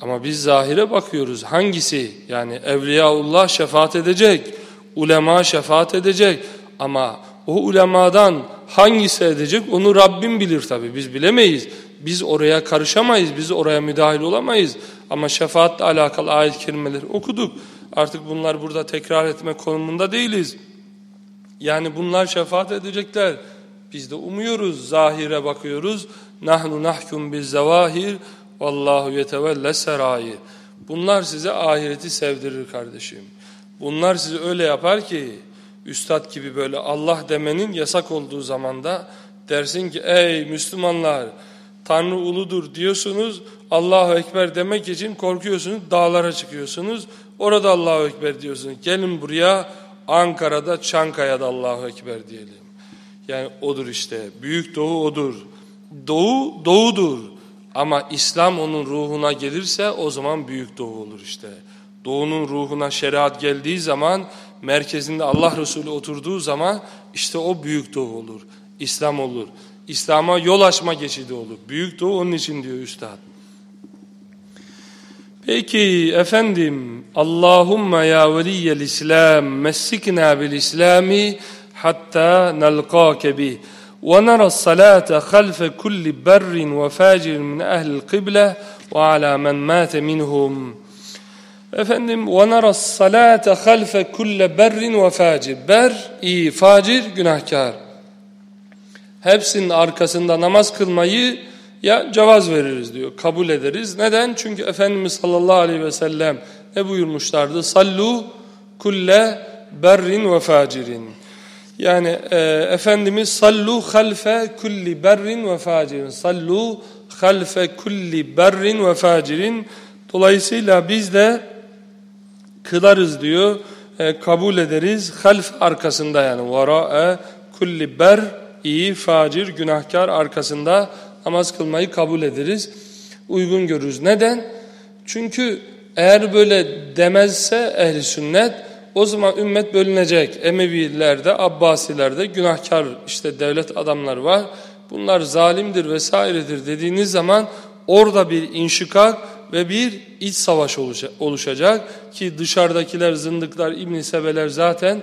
Ama biz zahire bakıyoruz. Hangisi? Yani Evliyaullah şefaat edecek, ulema şefaat edecek. Ama o ulemadan hangisi edecek onu Rabbim bilir tabi. Biz bilemeyiz. Biz oraya karışamayız, biz oraya müdahil olamayız. Ama şefaatle alakalı ayet kelimeleri okuduk. Artık bunlar burada tekrar etme konumunda değiliz. Yani bunlar şefaat edecekler. Biz de umuyoruz, zahire bakıyoruz. Nahnu nahkum biz zavahir vallahu yetevelle serair. Bunlar size ahireti sevdirir kardeşim. Bunlar sizi öyle yapar ki üstad gibi böyle Allah demenin yasak olduğu zamanda dersin ki ey Müslümanlar Tanrı uludur diyorsunuz Allahu Ekber demek için korkuyorsunuz dağlara çıkıyorsunuz orada Allahu Ekber diyorsunuz gelin buraya Ankara'da Çankaya'da Allahu Ekber diyelim yani odur işte büyük doğu odur doğu doğudur ama İslam onun ruhuna gelirse o zaman büyük doğu olur işte doğunun ruhuna şeriat geldiği zaman merkezinde Allah Resulü oturduğu zaman işte o büyük doğu olur. İslam olur. İslam'a yol açma geçidi olur. Büyük doğu onun için diyor Üstad. Peki efendim Allahümme ya veliyel İslam messikna bil İslami hatta nalqake bih ve nara salate halfe kulli berrin ve facirin min ehlil kıble ve ala men mate minhum. Efendim ve nara salate halfe kulle berrin ve facir. Ber iyi, facir günahkar. Hepsinin arkasında namaz kılmayı ya cevaz veririz diyor, kabul ederiz. Neden? Çünkü Efendimiz sallallahu aleyhi ve sellem ne buyurmuşlardı? Sallu kulle berrin ve facirin. Yani e, Efendimiz sallu halfe kulli berrin ve facirin. Sallu halfe kulli berrin ve facirin. Dolayısıyla biz de kılarız diyor. E, kabul ederiz. Half arkasında yani. Vara'e kulli ber iyi, facir, günahkar arkasında namaz kılmayı kabul ederiz. Uygun görürüz. Neden? Çünkü eğer böyle demezse ehli sünnet o zaman ümmet bölünecek. Emevilerde, Abbasilerde günahkar işte devlet adamları var. Bunlar zalimdir vesairedir dediğiniz zaman orada bir inşikak ve bir iç savaş oluşacak ki dışarıdakiler zındıklar İbn Sebeler zaten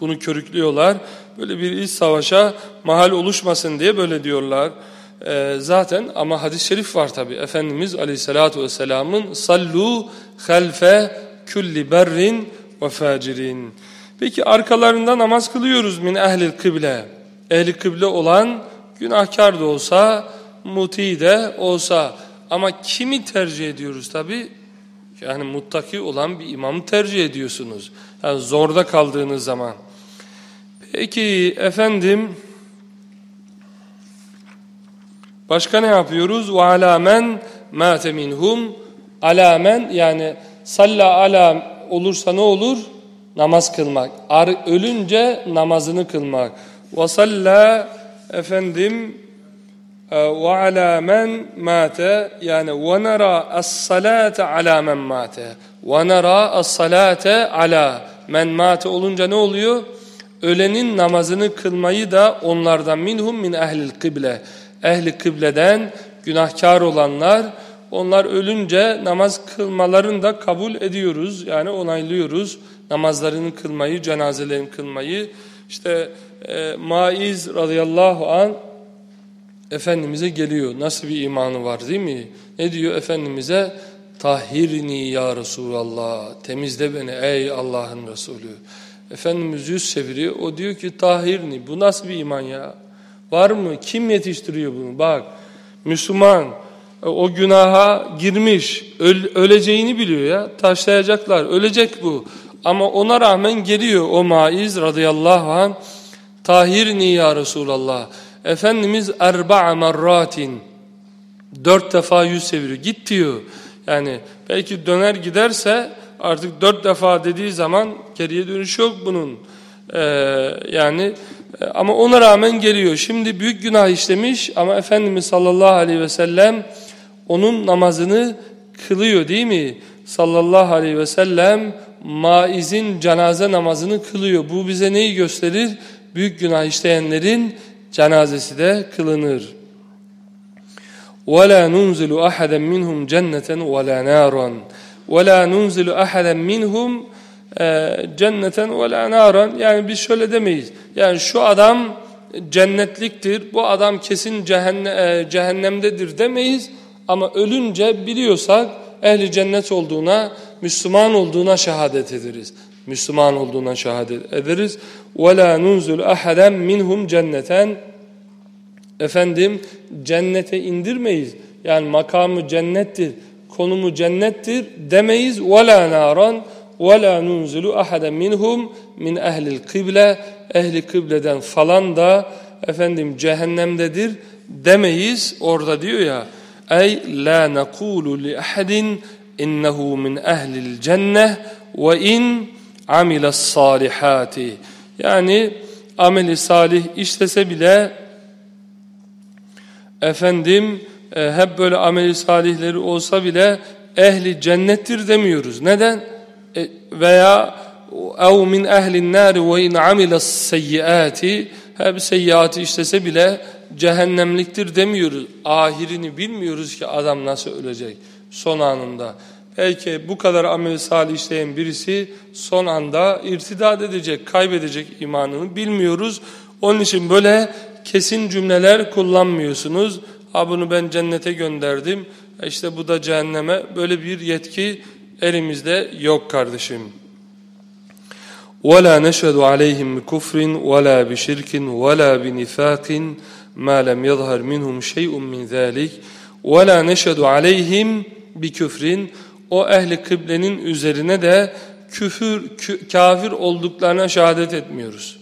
bunu körüklüyorlar. Böyle bir iç savaşa mahal oluşmasın diye böyle diyorlar. Ee, zaten ama hadis-i şerif var tabi. Efendimiz Aleyhisselatü Vesselam'ın sallu halfe külli berrin ve facirin. Peki arkalarında namaz kılıyoruz min ehlil kıble. Ehli kıble olan günahkar da olsa, muti de olsa ama kimi tercih ediyoruz tabi? Yani muttaki olan bir imamı tercih ediyorsunuz. Yani zorda kaldığınız zaman. Peki efendim başka ne yapıyoruz? Ve alamen mâte minhum alamen yani salla ala olursa ne olur? Namaz kılmak. Ölünce namazını kılmak. Salla efendim ve ala men mate yani ve nara as-salate ala men mate ve nara as-salate ala men mate olunca ne oluyor? Ölenin namazını kılmayı da onlardan minhum min ehlil kıble ehli kıbleden günahkar olanlar onlar ölünce namaz kılmalarını da kabul ediyoruz yani onaylıyoruz namazlarını kılmayı cenazelerini kılmayı işte e, Maiz radıyallahu an Efendimiz'e geliyor. Nasıl bir imanı var değil mi? Ne diyor Efendimiz'e? Tahhirni ya Resulallah. Temizle beni ey Allah'ın Resulü. Efendimiz yüz çeviriyor. O diyor ki tahhirni. Bu nasıl bir iman ya? Var mı? Kim yetiştiriyor bunu? Bak Müslüman o günaha girmiş. öleceğini biliyor ya. Taşlayacaklar. Ölecek bu. Ama ona rağmen geliyor o maiz radıyallahu anh. Tahhirni ya Resulallah. Efendimiz erba'a merratin dört defa yüz çeviriyor. Git diyor. Yani belki döner giderse artık dört defa dediği zaman geriye dönüş yok bunun. Ee, yani e, ama ona rağmen geliyor. Şimdi büyük günah işlemiş ama Efendimiz sallallahu aleyhi ve sellem onun namazını kılıyor değil mi? Sallallahu aleyhi ve sellem maizin cenaze namazını kılıyor. Bu bize neyi gösterir? Büyük günah işleyenlerin cenazesi de kılınır. وَلَا نُنْزِلُ أَحَدًا مِنْهُمْ جَنَّةً وَلَا نَارًا وَلَا نُنْزِلُ أَحَدًا مِنْهُمْ cenneten ve la naran yani biz şöyle demeyiz. Yani şu adam cennetliktir. Bu adam kesin cehenne, cehennemdedir demeyiz. Ama ölünce biliyorsak ehli cennet olduğuna, Müslüman olduğuna şehadet ederiz. Müslüman olduğuna şehadet ederiz. وَلَا نُنْزُلْ أَحَدًا minhum cenneten Efendim cennete indirmeyiz. Yani makamı cennettir, konumu cennettir demeyiz. وَلَا نَارًا وَلَا نُنْزِلُ أَحَدًا minhum min ehlil kıble ehli kıbleden falan da efendim cehennemdedir demeyiz. Orada diyor ya ey la nekulu li ahadin innehu min ehlil cenneh ve in amiles salihati yani ameli salih işlese bile efendim e, hep böyle ameli salihleri olsa bile ehli cennettir demiyoruz. Neden? E, veya ev min ehlin nari ve in amiles seyyiati hep seyyiatı işlese bile cehennemliktir demiyoruz. Ahirini bilmiyoruz ki adam nasıl ölecek son anında. Belki bu kadar amel salih işleyen birisi son anda irtidat edecek, kaybedecek imanını bilmiyoruz. Onun için böyle kesin cümleler kullanmıyorsunuz. Ha bunu ben cennete gönderdim, işte bu da cehenneme. Böyle bir yetki elimizde yok kardeşim. وَلَا نَشْهَدُ عَلَيْهِمْ بِكُفْرٍ وَلَا بِشِرْكٍ وَلَا بِنِفَاقٍ مَا لَمْ يَظْهَرْ مِنْهُمْ شَيْءٌ مِنْ ذَٰلِكِ وَلَا نَشْهَدُ عَلَيْهِمْ بِكُفْرٍ O ehli kıblenin üzerine de küfür, kafir olduklarına şehadet etmiyoruz.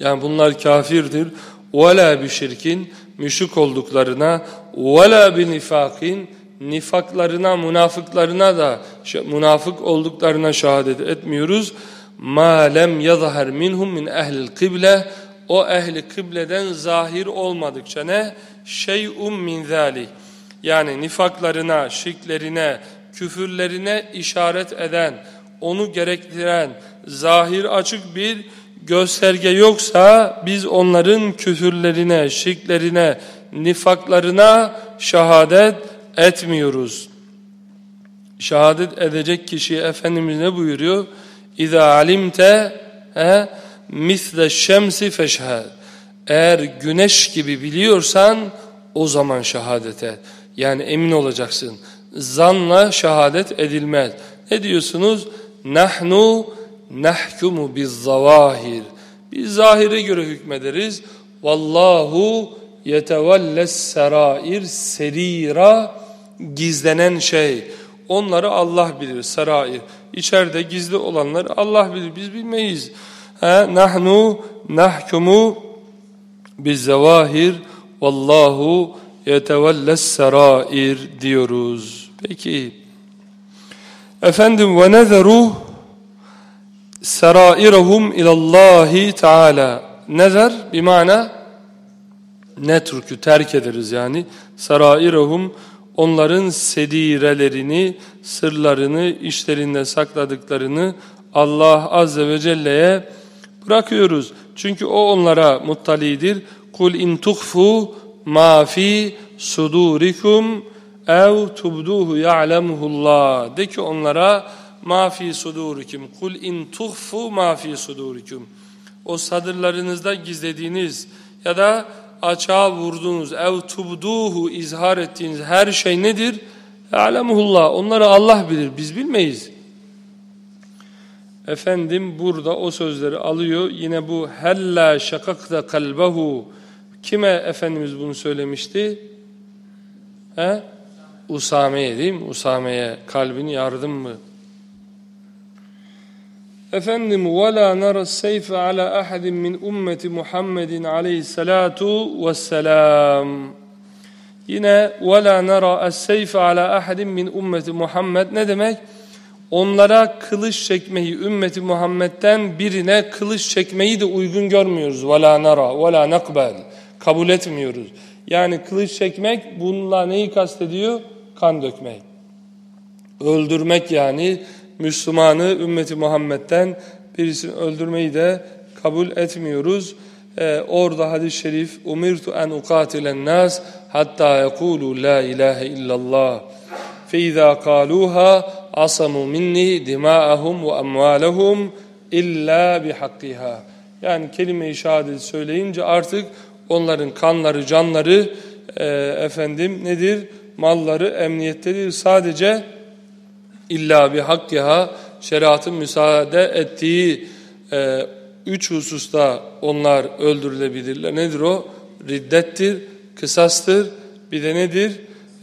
Yani bunlar kafirdir. وَلَا بِشِرْكٍ Müşrik olduklarına وَلَا بِنِفَاقٍ nifaklarına, münafıklarına da münafık olduklarına şehadet etmiyoruz. Ma lem yazhar minhum min ehlil kıble o ehli kıbleden zahir olmadıkça ne? Şey'un min zalik. Yani nifaklarına, şirklerine, küfürlerine işaret eden, onu gerektiren zahir açık bir gösterge yoksa biz onların küfürlerine, şirklerine, nifaklarına şehadet etmiyoruz. Şehadet edecek kişiye Efendimiz ne buyuruyor? İza alimte he, misle şemsi feşhed. Eğer güneş gibi biliyorsan o zaman şehadet et. Yani emin olacaksın. Zanla şehadet edilmez. Ne diyorsunuz? Nahnu nahkumu biz zavahir. Biz zahire göre hükmederiz. Vallahu yetevelles serair serira gizlenen şey. Onları Allah bilir serair. İçeride gizli olanları Allah bilir. Biz bilmeyiz. Ha, nahnu nahkumu biz zavahir vallahu yetevelles serair diyoruz. Peki. Efendim ve nezeru serairahum ilallahi teala. Nezer bir mana netrükü terk ederiz yani. Sarairahum onların sedirelerini, sırlarını, işlerinde sakladıklarını Allah Azze ve Celle'ye bırakıyoruz. Çünkü o onlara muttalidir. Kul in tuhfu ma fi sudurikum ev tubduhu ya'lemuhullah. De ki onlara ma fi sudurikum. Kul in tuhfu ma fi sudurikum. O sadırlarınızda gizlediğiniz ya da açığa vurduğunuz, ev tubduhu izhar ettiğiniz her şey nedir? Alemuhullah. Onları Allah bilir. Biz bilmeyiz. Efendim burada o sözleri alıyor. Yine bu hella şakakta kalbehu. Kime Efendimiz bunu söylemişti? He? Usame'ye değil mi? Usame'ye kalbini yardım mı? Efendim وَلَا نَرَ السَّيْفَ عَلَى أَحَدٍ مِّنْ اُمَّةِ مُحَمَّدٍ عَلَيْهِ السَّلَاتُ وَالسَّلَامُ Yine وَلَا نَرَ السَّيْفَ عَلَى أَحَدٍ مِّنْ اُمَّةِ Muhammed ne demek? Onlara kılıç çekmeyi ümmeti Muhammed'den birine kılıç çekmeyi de uygun görmüyoruz. وَلَا نَرَى وَلَا نَقْبَلْ Kabul etmiyoruz. Yani kılıç çekmek bununla neyi kastediyor? Kan dökmek. Öldürmek yani Müslümanı ümmeti Muhammed'den birisini öldürmeyi de kabul etmiyoruz. Ee, orada hadis-i şerif umirtu en ukatilen nas hatta yekulu la ilahe illallah فإذا asamu minni dima'ahum ve amwalahum illa bihakkiha. Yani kelime-i şehadet söyleyince artık onların kanları, canları e, efendim nedir? Malları emniyettedir. Sadece illa bi bihakkiha şeriatın müsaade ettiği e, üç hususta onlar öldürülebilirler. Nedir o? Riddettir, kısastır, bir de nedir?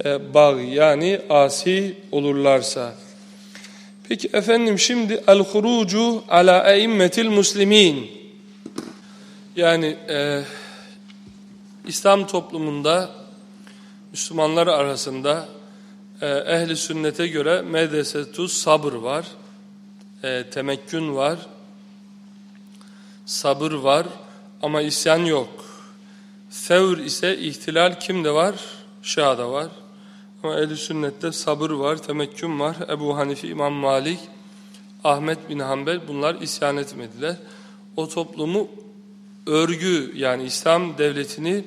E, bağ yani asi olurlarsa. Peki efendim şimdi el-hurucu ala eimmetil muslimin. Yani e, İslam toplumunda Müslümanlar arasında e, ehli sünnete göre medresetü sabır var, e, temekkün var, sabır var ama isyan yok. Sevr ise ihtilal kimde var? Şia'da var. Ama ehl sünnette sabır var, temekkün var. Ebu Hanife, İmam Malik, Ahmet bin Hanbel bunlar isyan etmediler. O toplumu örgü yani İslam devletini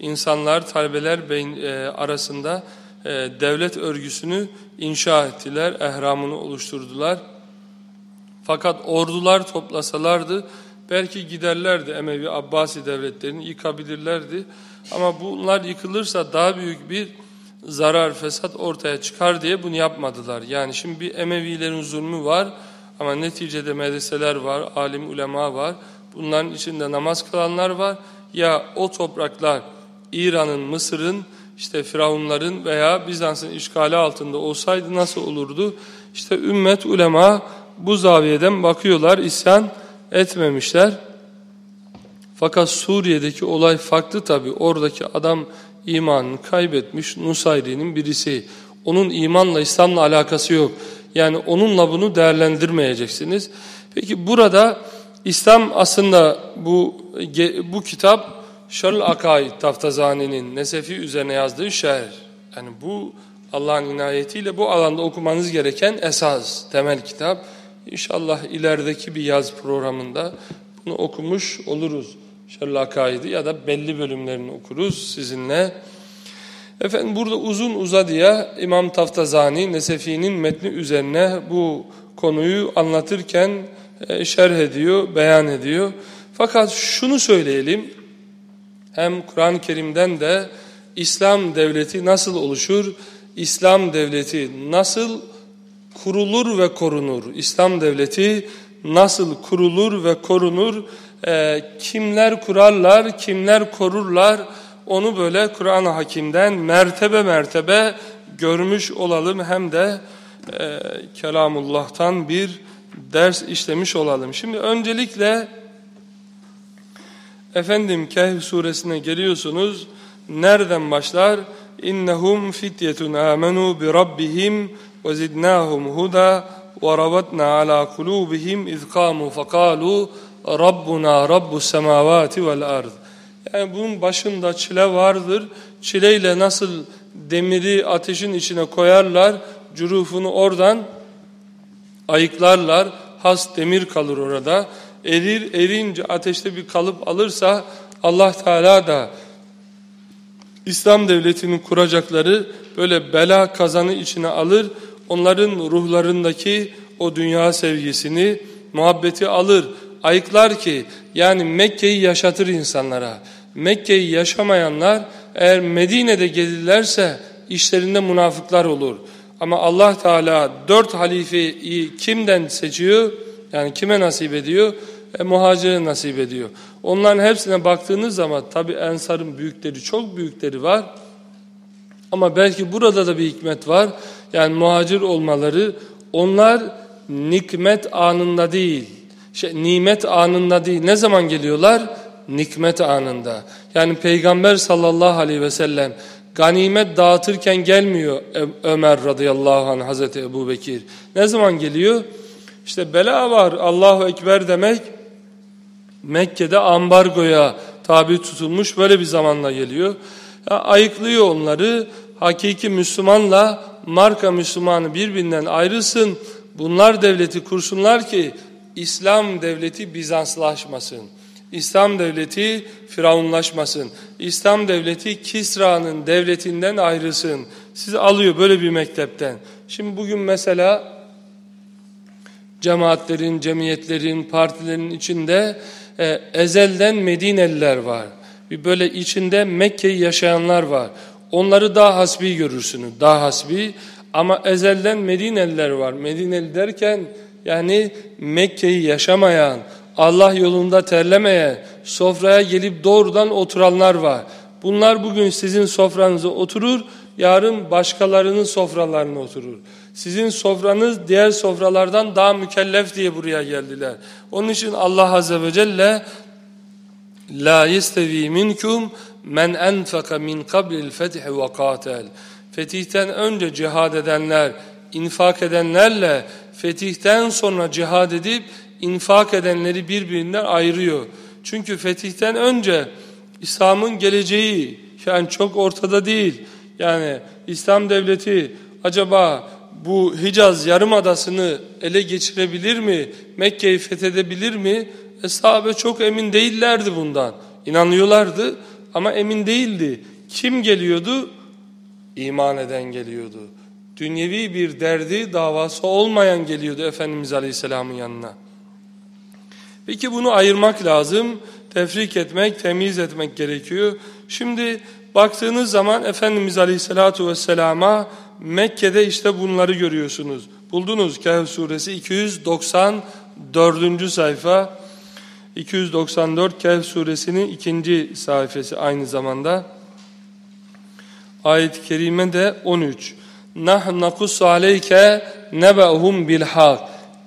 insanlar, talebeler beyin, e, arasında e, devlet örgüsünü inşa ettiler, ehramını oluşturdular. Fakat ordular toplasalardı belki giderlerdi Emevi Abbasi devletlerini yıkabilirlerdi. Ama bunlar yıkılırsa daha büyük bir zarar, fesat ortaya çıkar diye bunu yapmadılar. Yani şimdi bir Emevilerin zulmü var ama neticede medreseler var, alim ulema var. Bunların içinde namaz kılanlar var. Ya o topraklar İran'ın, Mısır'ın, işte Firavunların veya Bizans'ın işgali altında olsaydı nasıl olurdu? İşte ümmet, ulema bu zaviyeden bakıyorlar, isyan etmemişler. Fakat Suriye'deki olay farklı tabi. Oradaki adam imanını kaybetmiş Nusayri'nin birisi. Onun imanla, İslam'la alakası yok. Yani onunla bunu değerlendirmeyeceksiniz. Peki burada İslam aslında bu bu kitap Şarl Akaid Taftazani'nin Nesefi üzerine yazdığı şer. Yani bu Allah'ın inayetiyle bu alanda okumanız gereken esas, temel kitap. İnşallah ilerideki bir yaz programında bunu okumuş oluruz. Şerl Akaid'i ya da belli bölümlerini okuruz sizinle. Efendim burada uzun uzadıya İmam Taftazani Nesefi'nin metni üzerine bu konuyu anlatırken e, şerh ediyor, beyan ediyor. Fakat şunu söyleyelim, hem Kur'an-ı Kerim'den de İslam devleti nasıl oluşur, İslam devleti nasıl kurulur ve korunur, İslam devleti nasıl kurulur ve korunur, e, kimler kurarlar, kimler korurlar, onu böyle Kur'an-ı Hakim'den mertebe mertebe görmüş olalım hem de e, Kelamullah'tan bir ders işlemiş olalım. Şimdi öncelikle efendim Kehf suresine geliyorsunuz. Nereden başlar? İnnehum fityetun amenu bi rabbihim ve zidnahum huda ve rabatna ala kulubihim iz kamu Rabbuna Rabbus semavati vel ard. Yani bunun başında çile vardır. Çileyle nasıl demiri ateşin içine koyarlar, cürufunu oradan ayıklarlar. Has demir kalır orada. Erir, erince ateşte bir kalıp alırsa Allah Teala da İslam devletini kuracakları böyle bela kazanı içine alır. Onların ruhlarındaki o dünya sevgisini, muhabbeti alır. Ayıklar ki yani Mekke'yi yaşatır insanlara. Mekke'yi yaşamayanlar eğer Medine'de gelirlerse işlerinde münafıklar olur. Ama Allah Teala dört halifeyi kimden seçiyor? Yani kime nasip ediyor? E, muhacire nasip ediyor. Onların hepsine baktığınız zaman tabi Ensar'ın büyükleri çok büyükleri var. Ama belki burada da bir hikmet var. Yani muhacir olmaları onlar nikmet anında değil, şey, nimet anında değil. Ne zaman geliyorlar? Nikmet anında. Yani Peygamber sallallahu aleyhi ve sellem ganimet dağıtırken gelmiyor Ömer radıyallahu anh Hazreti Ebu Bekir. Ne zaman geliyor? İşte bela var Allahu Ekber demek Mekke'de ambargoya tabi tutulmuş böyle bir zamanla geliyor. Ya, ayıklıyor onları hakiki Müslümanla marka Müslümanı birbirinden ayrılsın. Bunlar devleti kursunlar ki İslam devleti Bizanslaşmasın. İslam devleti Firavunlaşmasın. İslam devleti Kisra'nın devletinden ayrılsın. Sizi alıyor böyle bir mektepten. Şimdi bugün mesela cemaatlerin, cemiyetlerin, partilerin içinde e, ezelden Medineliler var. Bir böyle içinde Mekke'yi yaşayanlar var. Onları daha hasbi görürsünüz. Daha hasbi ama ezelden Medineliler var. Medineli derken yani Mekke'yi yaşamayan, Allah yolunda terlemeyen, sofraya gelip doğrudan oturanlar var. Bunlar bugün sizin sofranıza oturur, yarın başkalarının sofralarına oturur. Sizin sofranız diğer sofralardan daha mükellef diye buraya geldiler. Onun için Allah Azze ve Celle La yestevi minkum men enfaka min kablil fethi ve katel. Fetihten önce cihad edenler, infak edenlerle fetihten sonra cihad edip infak edenleri birbirinden ayırıyor. Çünkü fetihten önce İslam'ın geleceği yani çok ortada değil. Yani İslam devleti acaba bu Hicaz Yarımadası'nı ele geçirebilir mi? Mekke'yi fethedebilir mi? E sahabe çok emin değillerdi bundan. İnanıyorlardı ama emin değildi. Kim geliyordu? İman eden geliyordu. Dünyevi bir derdi, davası olmayan geliyordu Efendimiz Aleyhisselam'ın yanına. Peki bunu ayırmak lazım, tefrik etmek, temiz etmek gerekiyor. Şimdi baktığınız zaman Efendimiz Aleyhisselatü Vesselam'a Mekke'de işte bunları görüyorsunuz. Buldunuz Kehf suresi 294. sayfa. 294 Kehf suresinin ikinci sayfası aynı zamanda. Ayet-i kerime de 13. Nah nakussu aleyke nebehum bil hak.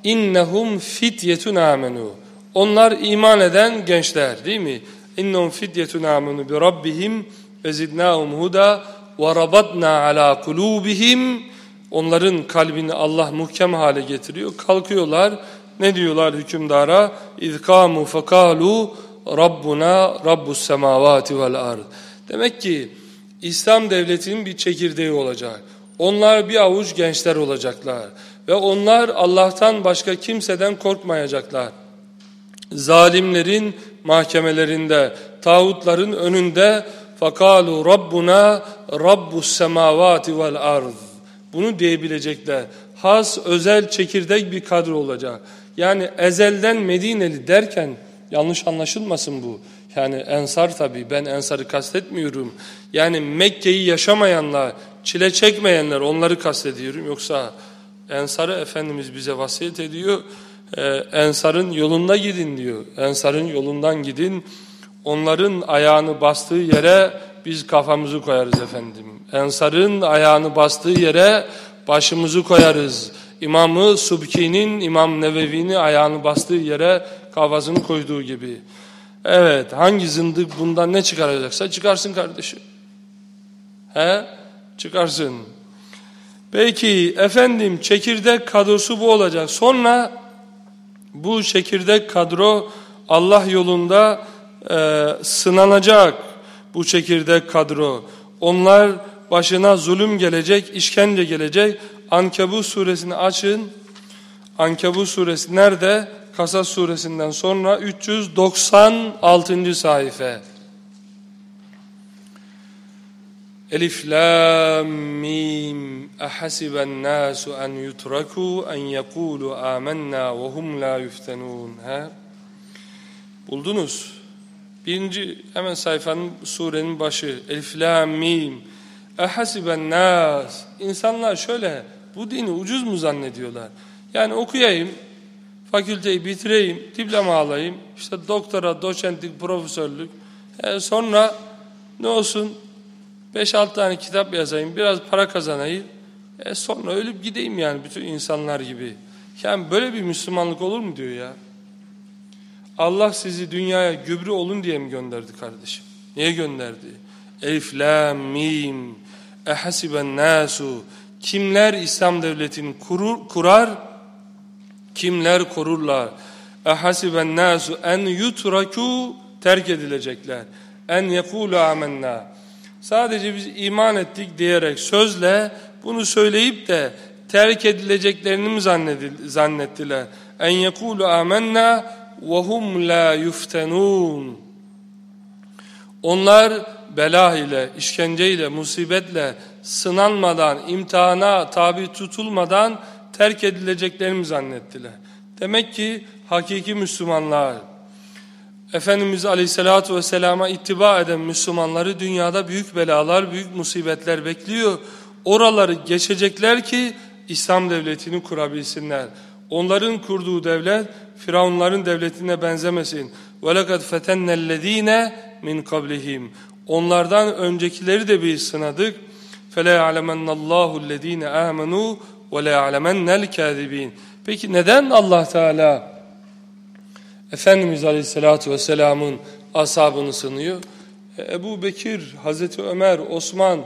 İnnehum fityetun amenu. Onlar iman eden gençler değil mi? İnnehum fityetun amenu bi rabbihim ve zidnahum huda ve rabatna ala kulubihim. Onların kalbini Allah muhkem hale getiriyor. Kalkıyorlar. Ne diyorlar hükümdara? İzkamu fekalu Rabbuna Rabbus semavati vel ard. Demek ki İslam devletinin bir çekirdeği olacak. Onlar bir avuç gençler olacaklar ve onlar Allah'tan başka kimseden korkmayacaklar. Zalimlerin mahkemelerinde, tağutların önünde fakalu rabbuna rabbus semavati vel arz. Bunu diyebilecekler. Has özel çekirdek bir kadro olacak. Yani ezelden Medineli derken yanlış anlaşılmasın bu. Yani ensar tabi ben ensarı kastetmiyorum. Yani Mekke'yi yaşamayanlar çile çekmeyenler onları kastediyorum. Yoksa ensarı Efendimiz bize vasiyet ediyor. Ee, ensarın yolunda gidin diyor. Ensarın yolundan gidin. Onların ayağını bastığı yere biz kafamızı koyarız efendim. Ensarın ayağını bastığı yere başımızı koyarız. İmamı Subki'nin, İmam Nevevi'nin ayağını bastığı yere kafasını koyduğu gibi. Evet hangi zındık bundan ne çıkaracaksa çıkarsın kardeşim. He? Çıkarsın. Peki efendim çekirdek kadrosu bu olacak. Sonra bu çekirdek kadro Allah yolunda e, sınanacak bu çekirdek kadro. Onlar başına zulüm gelecek, işkence gelecek. Ankebut suresini açın. Ankebut suresi nerede? Kasas suresinden sonra 396. sayfa. Elif lam mim ahasiben nasu en yutraku en yekulu amennâ ve hum la yuftenun. Buldunuz. Birinci hemen sayfanın surenin başı. Elif la mim. Ehasiben nas. İnsanlar şöyle bu dini ucuz mu zannediyorlar? Yani okuyayım, fakülteyi bitireyim, diploma alayım, işte doktora, doçentlik, profesörlük. E sonra ne olsun? 5-6 tane kitap yazayım, biraz para kazanayım. E sonra ölüp gideyim yani bütün insanlar gibi. Yani böyle bir Müslümanlık olur mu diyor ya. Allah sizi dünyaya gübre olun diye mi gönderdi kardeşim? Niye gönderdi? Elif, la, mim, ehasiben nasu. Kimler İslam devletini kurur, kurar? Kimler korurlar? Ehasiben nasu en yutraku terk edilecekler. En yekulu amennâ. Sadece biz iman ettik diyerek sözle bunu söyleyip de terk edileceklerini mi zannettiler? En yekulu amennâ ve hum la yuftenun. Onlar bela ile, işkenceyle, musibetle sınanmadan, imtihana tabi tutulmadan terk edileceklerini mi zannettiler? Demek ki hakiki Müslümanlar Efendimiz Aleyhisselatü Vesselam'a ittiba eden Müslümanları dünyada büyük belalar, büyük musibetler bekliyor. Oraları geçecekler ki İslam devletini kurabilsinler. Onların kurduğu devlet Firavunların devletine benzemesin. وَلَقَدْ فَتَنَّ الَّذ۪ينَ min قَبْلِهِمْ Onlardan öncekileri de bir sınadık. فَلَا يَعْلَمَنَّ اللّٰهُ الَّذ۪ينَ آمَنُوا وَلَا يَعْلَمَنَّ الْكَاذِب۪ينَ Peki neden Allah Teala Efendimiz Aleyhisselatü Vesselam'ın ashabını sınıyor? E, Ebu Bekir, Hazreti Ömer, Osman,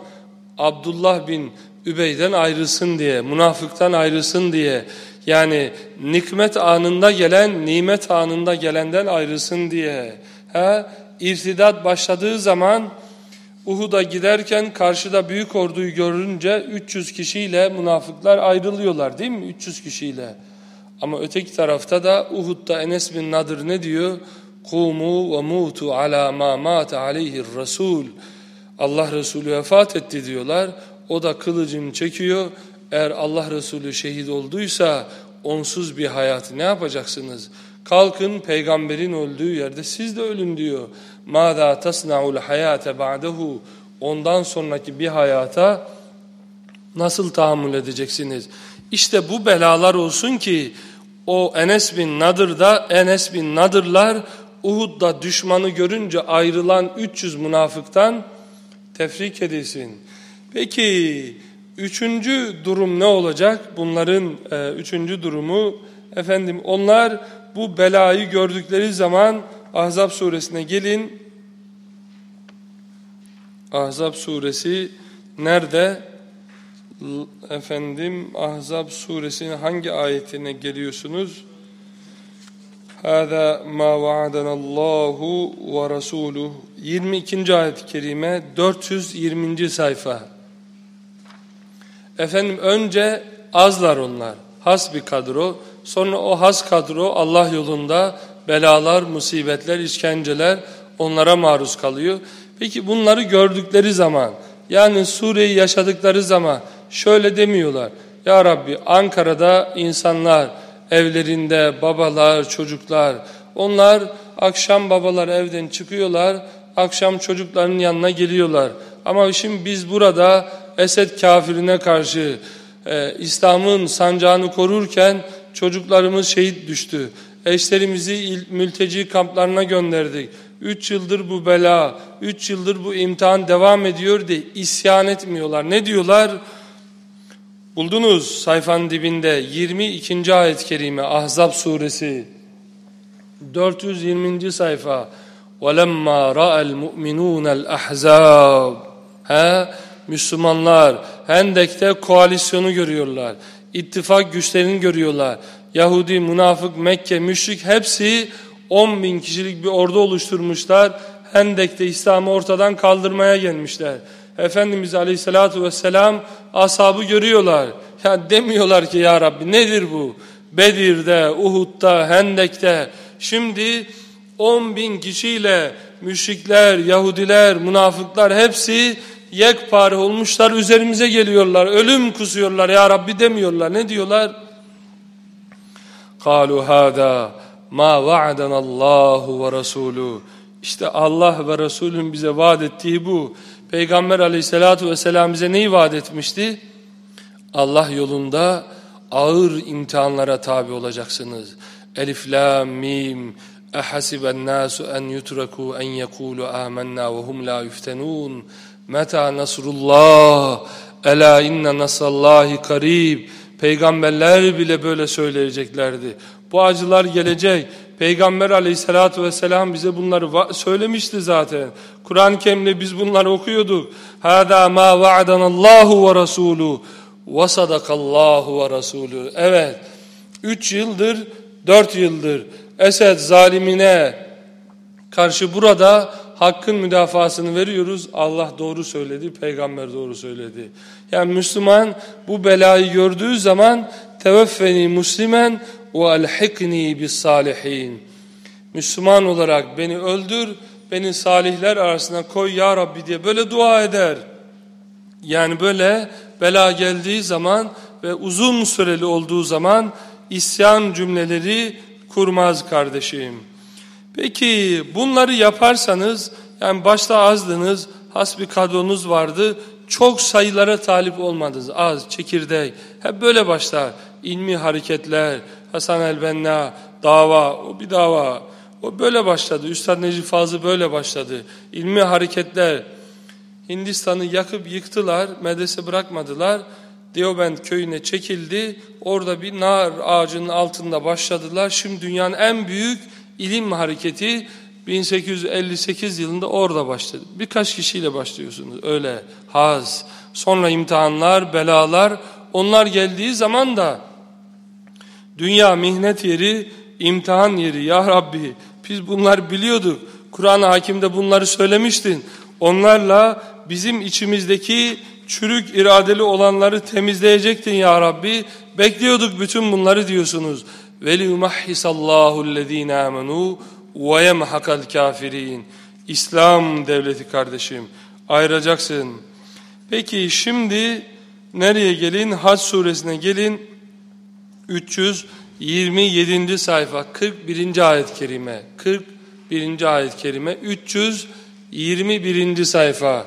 Abdullah bin Übey'den ayrılsın diye, münafıktan ayrılsın diye, yani nikmet anında gelen, nimet anında gelenden ayrılsın diye. Ha? İrtidat başladığı zaman Uhud'a giderken karşıda büyük orduyu görünce 300 kişiyle münafıklar ayrılıyorlar değil mi? 300 kişiyle. Ama öteki tarafta da Uhud'da Enes bin Nadir ne diyor? Kumu ve mutu ala ma mate aleyhir rasul. Allah Resulü vefat etti diyorlar. O da kılıcını çekiyor. Eğer Allah Resulü şehit olduysa onsuz bir hayatı ne yapacaksınız? Kalkın peygamberin öldüğü yerde siz de ölün diyor. Mâdâ tasna'ul hayâte ba'dehu. Ondan sonraki bir hayata nasıl tahammül edeceksiniz? İşte bu belalar olsun ki o Enes bin Nadır'da Enes bin Nadırlar Uhud'da düşmanı görünce ayrılan 300 münafıktan tefrik edilsin. Peki üçüncü durum ne olacak? Bunların e, üçüncü durumu efendim onlar bu belayı gördükleri zaman Ahzab suresine gelin. Ahzab suresi nerede? Efendim Ahzab suresinin hangi ayetine geliyorsunuz? Hâzâ mâ vaadanallahi ve rasûluh 22. ayet-i kerime 420. sayfa. Efendim önce azlar onlar. Has bir kadro. Sonra o has kadro Allah yolunda belalar, musibetler, işkenceler onlara maruz kalıyor. Peki bunları gördükleri zaman yani Suriye'yi yaşadıkları zaman şöyle demiyorlar. Ya Rabbi Ankara'da insanlar evlerinde babalar, çocuklar onlar akşam babalar evden çıkıyorlar akşam çocukların yanına geliyorlar. Ama şimdi biz burada Esed kafirine karşı e, İslam'ın sancağını korurken çocuklarımız şehit düştü. Eşlerimizi mülteci kamplarına gönderdik. Üç yıldır bu bela, üç yıldır bu imtihan devam ediyor diye isyan etmiyorlar. Ne diyorlar? Buldunuz sayfanın dibinde 22. ayet-i kerime Ahzab suresi 420. sayfa وَلَمَّا رَأَ الْمُؤْمِنُونَ الْأَحْزَابِ He? Müslümanlar Hendek'te koalisyonu görüyorlar. İttifak güçlerini görüyorlar. Yahudi, münafık, Mekke, müşrik hepsi 10 bin kişilik bir ordu oluşturmuşlar. Hendek'te İslam'ı ortadan kaldırmaya gelmişler. Efendimiz Aleyhisselatü Vesselam ashabı görüyorlar. Ya demiyorlar ki ya Rabbi nedir bu? Bedir'de, Uhud'da, Hendek'te. Şimdi 10 bin kişiyle müşrikler, Yahudiler, münafıklar hepsi yekpare olmuşlar üzerimize geliyorlar. Ölüm kusuyorlar ya Rabbi demiyorlar. Ne diyorlar? قَالُوا هَذَا مَا وَعَدَنَ اللّٰهُ وَرَسُولُهُ İşte Allah ve Resulün bize vaat ettiği bu. Peygamber aleyhissalatu vesselam bize neyi vaat etmişti? Allah yolunda ağır imtihanlara tabi olacaksınız. Elif, la, mim, ehasiben nasu en yutraku en yekulu amennâ ve hum la yuftenûn. Meta nasrullah, ela inne nasallahi karib. Peygamberler bile böyle söyleyeceklerdi. Bu acılar gelecek. Peygamber aleyhissalatü vesselam bize bunları söylemişti zaten. Kur'an-ı Kerim'de biz bunları okuyorduk. Hâdâ mâ va'danallahu ve rasûlû ve sadakallahu ve rasûlû. Evet. Üç yıldır, dört yıldır Esed zalimine karşı burada hakkın müdafasını veriyoruz. Allah doğru söyledi, peygamber doğru söyledi. Yani Müslüman bu belayı gördüğü zaman teveffeni muslimen bis salihin. Müslüman olarak beni öldür, beni salihler arasına koy ya Rabbi diye böyle dua eder. Yani böyle bela geldiği zaman ve uzun süreli olduğu zaman isyan cümleleri kurmaz kardeşim. Peki bunları yaparsanız yani başta azdınız, has bir kadronuz vardı, çok sayılara talip olmadınız. Az, çekirdek, hep böyle başlar. İlmi hareketler, Hasan el-Benna dava, o bir dava. O böyle başladı. Üstad Necip Fazıl böyle başladı. İlmi hareketler. Hindistan'ı yakıp yıktılar, medrese bırakmadılar. Diobend köyüne çekildi. Orada bir nar ağacının altında başladılar. Şimdi dünyanın en büyük ilim hareketi 1858 yılında orada başladı. Birkaç kişiyle başlıyorsunuz öyle haz. Sonra imtihanlar, belalar onlar geldiği zaman da dünya mihnet yeri, imtihan yeri ya Rabbi biz bunlar biliyorduk. Kur'an-ı Hakim'de bunları söylemiştin. Onlarla bizim içimizdeki çürük iradeli olanları temizleyecektin ya Rabbi. Bekliyorduk bütün bunları diyorsunuz. وَلِيُمَحِّسَ اللّٰهُ الَّذ۪ينَ آمَنُوا وَيَمْحَقَ الْكَافِر۪ينَ İslam devleti kardeşim ayıracaksın. Peki şimdi nereye gelin? Hac suresine gelin. 327. sayfa 41. ayet-i kerime 41. ayet-i kerime 321. sayfa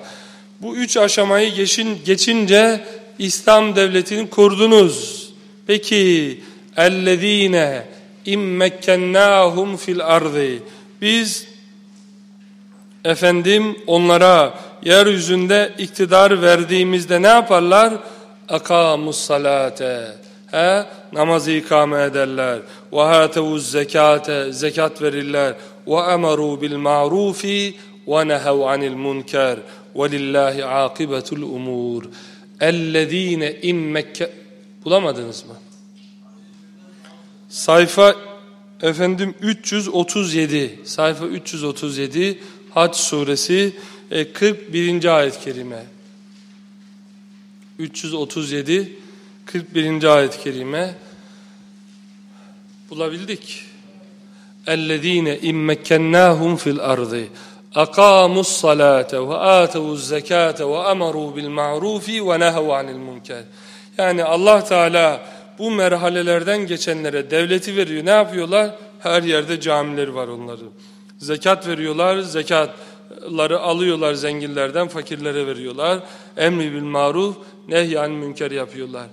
bu üç aşamayı geçin, geçince İslam devletini kurdunuz. Peki ellezine immekkennâhum fil ardi biz efendim onlara yeryüzünde iktidar verdiğimizde ne yaparlar? Akamus salate He? Namazı ikame ederler. Ve hatevuz zekate. Zekat verirler. Ve emaru bil ma'rufi ve nehev anil munker. Ve lillahi akibetul umur. Ellezine immekke... Bulamadınız mı? Sayfa efendim 337. Sayfa 337 Hac suresi 41. E, ayet-i kerime. 337 41. ayet-i kerime bulabildik. اَلَّذ۪ينَ اِمَّكَّنَّاهُمْ فِي الْأَرْضِ اَقَامُوا الصَّلَاةَ وَآتَوُوا الزَّكَاةَ وَأَمَرُوا بِالْمَعْرُوفِ وَنَهَوْا عَنِ الْمُنْكَرِ Yani Allah Teala bu merhalelerden geçenlere devleti veriyor. Ne yapıyorlar? Her yerde camileri var onların. Zekat veriyorlar, zekatları alıyorlar zenginlerden, fakirlere veriyorlar. Emri bil maruf, nehyan münker yapıyorlar.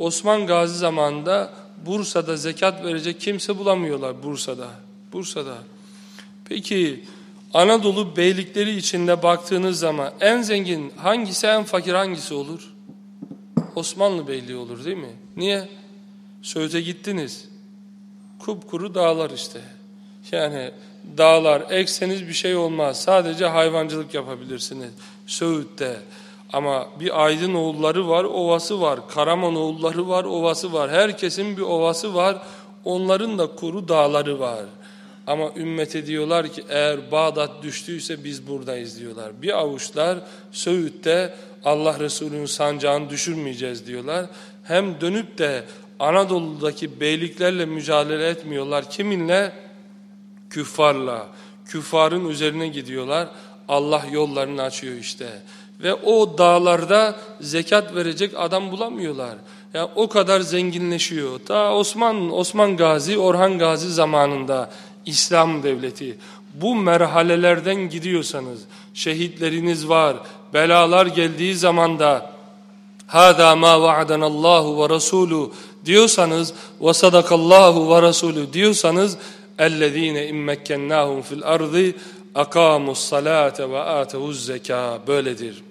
Osman Gazi zamanında Bursa'da zekat verecek kimse bulamıyorlar Bursa'da. Bursa'da. Peki Anadolu beylikleri içinde baktığınız zaman en zengin hangisi en fakir hangisi olur? Osmanlı Beyliği olur değil mi? Niye? Söğüt'e gittiniz. Kupkuru dağlar işte. Yani dağlar ekseniz bir şey olmaz. Sadece hayvancılık yapabilirsiniz. Söğüt'te. Ama bir Aydın oğulları var, ovası var. Karaman oğulları var, ovası var. Herkesin bir ovası var. Onların da kuru dağları var. Ama ümmete diyorlar ki eğer Bağdat düştüyse biz buradayız diyorlar. Bir avuçlar Söğüt'te Allah Resulü'nün sancağını düşürmeyeceğiz diyorlar. Hem dönüp de Anadolu'daki beyliklerle mücadele etmiyorlar. Kiminle? Küffarla. Küffarın üzerine gidiyorlar. Allah yollarını açıyor işte. Ve o dağlarda zekat verecek adam bulamıyorlar. Yani o kadar zenginleşiyor. Ta Osman, Osman Gazi, Orhan Gazi zamanında İslam devleti. Bu merhalelerden gidiyorsanız, şehitleriniz var, belalar geldiği zamanda hada ma va'adana Allahu ve Resulu diyorsanız ve sadakallahu ve Resulu diyorsanız ellezine immekkennahum fil ardı akamus salate ve atevuz zeka böyledir.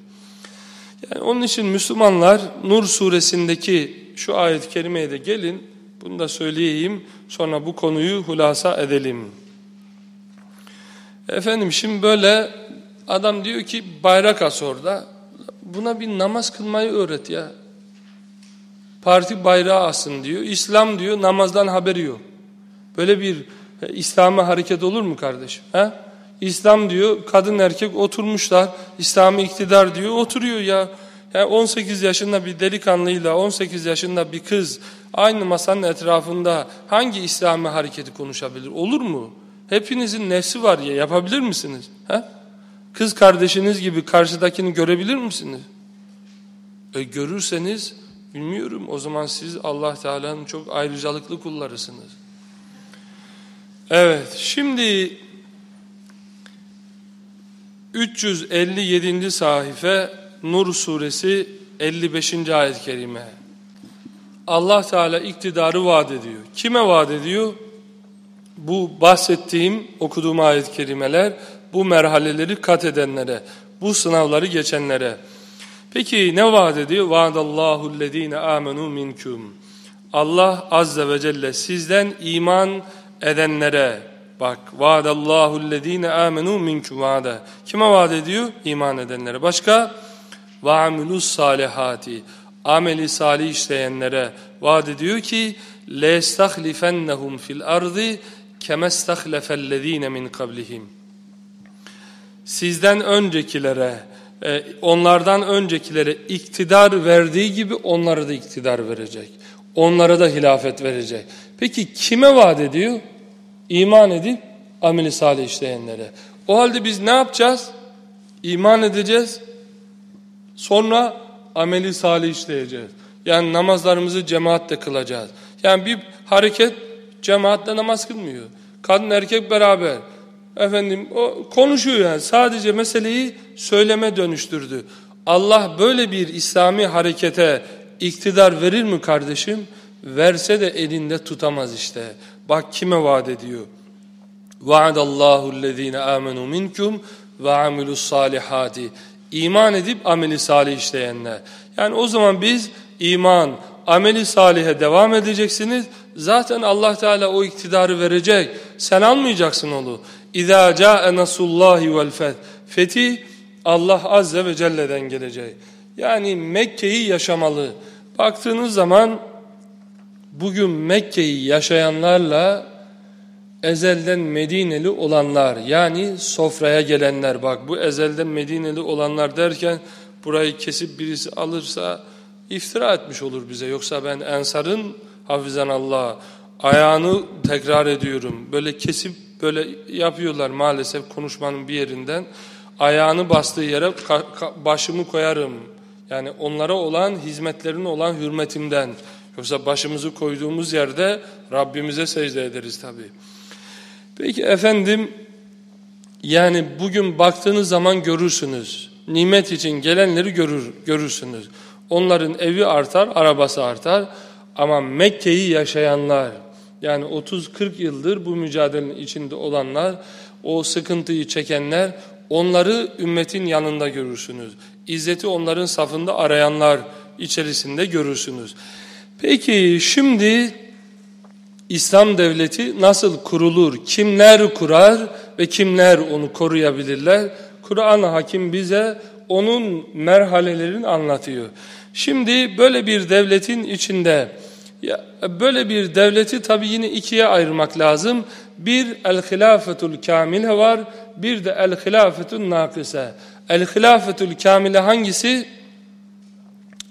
Yani onun için Müslümanlar Nur suresindeki şu ayet-i kerimeye de gelin bunu da söyleyeyim sonra bu konuyu hulasa edelim. Efendim şimdi böyle adam diyor ki bayrak as orada buna bir namaz kılmayı öğret ya. Parti bayrağı asın diyor. İslam diyor namazdan haberi yok. Böyle bir e, İslam'a hareket olur mu kardeşim? He? İslam diyor kadın erkek oturmuşlar. İslami iktidar diyor oturuyor ya. Yani 18 yaşında bir delikanlıyla 18 yaşında bir kız aynı masanın etrafında hangi İslami hareketi konuşabilir? Olur mu? Hepinizin nefsi var ya yapabilir misiniz? He? Kız kardeşiniz gibi karşıdakini görebilir misiniz? E görürseniz bilmiyorum o zaman siz Allah Teala'nın çok ayrıcalıklı kullarısınız. Evet şimdi 357. sahife Nur suresi 55. ayet-i kerime. Allah Teala iktidarı vaat ediyor. Kime vaat ediyor? Bu bahsettiğim, okuduğum ayet-i kerimeler bu merhaleleri kat edenlere, bu sınavları geçenlere. Peki ne vaat ediyor? Vaadallahu lezine amenu minkum. Allah azze ve celle sizden iman edenlere bak vaadallahu lezine amenu minkum vaada. Kime vaat ediyor? İman edenlere. Başka? Ve amilus salihati. Ameli salih işleyenlere vaat ediyor ki لَيَسْتَخْلِفَنَّهُمْ fil ardı kemestahlefellezine min kablihim. Sizden öncekilere e, onlardan öncekilere iktidar verdiği gibi onlara da iktidar verecek. Onlara da hilafet verecek. Peki kime vaat ediyor? İman edip ameli salih işleyenlere. O halde biz ne yapacağız? İman edeceğiz. Sonra ameli salih işleyeceğiz. Yani namazlarımızı cemaatle kılacağız. Yani bir hareket cemaatle namaz kılmıyor. Kadın erkek beraber. Efendim o konuşuyor yani sadece meseleyi söyleme dönüştürdü. Allah böyle bir İslami harekete iktidar verir mi kardeşim? Verse de elinde tutamaz işte. Bak kime vaat ediyor. Vaadallahu allazina amenu minkum ve amilus salihati. İman edip ameli salih işleyenler. Yani o zaman biz iman, ameli salihe devam edeceksiniz. Zaten Allah Teala o iktidarı verecek. Sen almayacaksın onu. İzâ câe nasullâhi vel feth. Fetih Allah Azze ve Celle'den gelecek. Yani Mekke'yi yaşamalı. Baktığınız zaman bugün Mekke'yi yaşayanlarla ezelden Medineli olanlar yani sofraya gelenler bak bu ezelden Medineli olanlar derken burayı kesip birisi alırsa iftira etmiş olur bize. Yoksa ben Ensar'ın hafizan Allah ayağını tekrar ediyorum böyle kesip böyle yapıyorlar maalesef konuşmanın bir yerinden. Ayağını bastığı yere başımı koyarım. Yani onlara olan hizmetlerine olan hürmetimden. Yoksa başımızı koyduğumuz yerde Rabbimize secde ederiz tabi. Peki efendim yani bugün baktığınız zaman görürsünüz. Nimet için gelenleri görür, görürsünüz. Onların evi artar, arabası artar. Ama Mekke'yi yaşayanlar, yani 30-40 yıldır bu mücadelenin içinde olanlar, o sıkıntıyı çekenler, onları ümmetin yanında görürsünüz. İzzeti onların safında arayanlar içerisinde görürsünüz. Peki şimdi İslam devleti nasıl kurulur? Kimler kurar ve kimler onu koruyabilirler? Kur'an-ı Hakim bize onun merhalelerini anlatıyor. Şimdi böyle bir devletin içinde ya, böyle bir devleti tabi yine ikiye ayırmak lazım. Bir el-hilafetul kamile var, bir de el-hilafetul nakise. El-hilafetul kamile hangisi?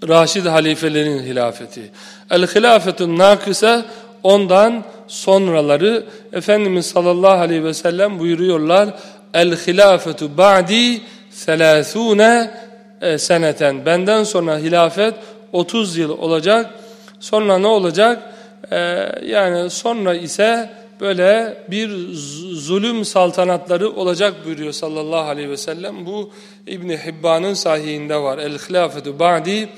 Raşid halifelerin hilafeti. El-hilafetul nakise ondan sonraları Efendimiz sallallahu aleyhi ve sellem buyuruyorlar. El-hilafetu ba'di selâthûne e, seneten. Benden sonra hilafet 30 yıl olacak. Sonra ne olacak? Ee, yani sonra ise böyle bir zulüm saltanatları olacak buyuruyor sallallahu aleyhi ve sellem. Bu İbni Hibban'ın sahihinde var. El-hilafetu ba'di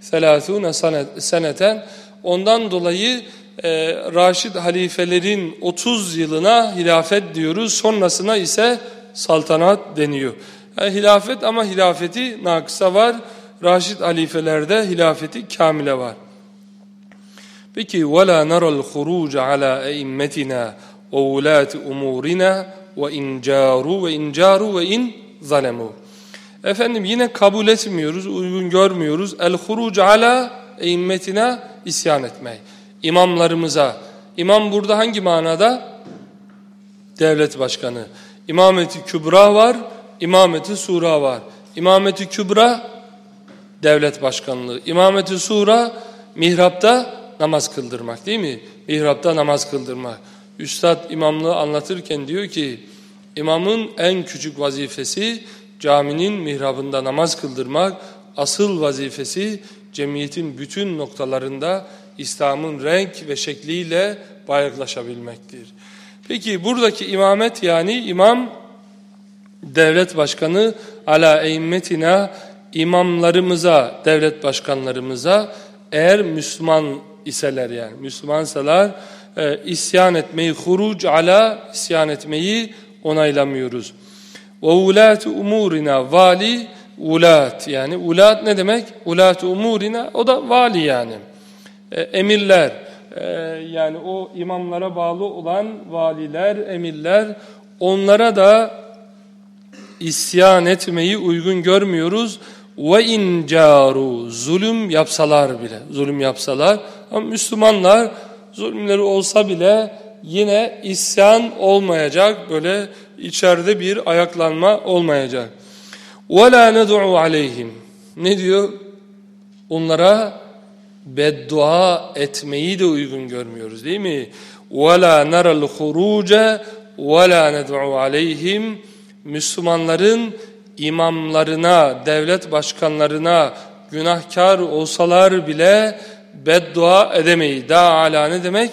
selâthûne seneten. Ondan dolayı e, Raşid halifelerin 30 yılına hilafet diyoruz. Sonrasına ise saltanat deniyor. Yani hilafet ama hilafeti nakısa var. Raşid halifelerde hilafeti kamile var. Peki وَلَا نَرَى الْخُرُوجَ عَلَى اَئِمَّتِنَا وَوُلَاتِ اُمُورِنَا وَاِنْ جَارُوا وَاِنْ جَارُوا وَاِنْ ظَلَمُوا Efendim yine kabul etmiyoruz, uygun görmüyoruz. El-huruc ala eimmetina isyan etmeyi. İmamlarımıza. İmam burada hangi manada? Devlet başkanı. İmameti kübra var, imameti sura var. İmameti kübra devlet başkanlığı. İmameti sura mihrapta namaz kıldırmak değil mi? Mihrapta namaz kıldırmak. Üstad imamlığı anlatırken diyor ki imamın en küçük vazifesi caminin mihrabında namaz kıldırmak. Asıl vazifesi cemiyetin bütün noktalarında İslam'ın renk ve şekliyle bayraklaşabilmektir. Peki buradaki imamet yani imam devlet başkanı ala eimmetina imamlarımıza, devlet başkanlarımıza eğer Müslüman iseler yani Müslümansalar e, isyan etmeyi huruc ala isyan etmeyi onaylamıyoruz. Ve ulatu umurina vali ulat yani ulat ne demek? Ulatu umurina o da vali yani. E, emirler e, yani o imamlara bağlı olan valiler, emirler onlara da isyan etmeyi uygun görmüyoruz. Ve incaru zulüm yapsalar bile, zulüm yapsalar ama Müslümanlar zulümleri olsa bile yine isyan olmayacak, böyle içeride bir ayaklanma olmayacak. وَلَا نَدُعُ عَلَيْهِمْ Ne diyor? Onlara beddua etmeyi de uygun görmüyoruz değil mi? وَلَا نَرَ الْخُرُوجَ وَلَا نَدْعُ عَلَيْهِمْ Müslümanların imamlarına, devlet başkanlarına günahkar olsalar bile beddua edemeyiz. Daha ala ne demek?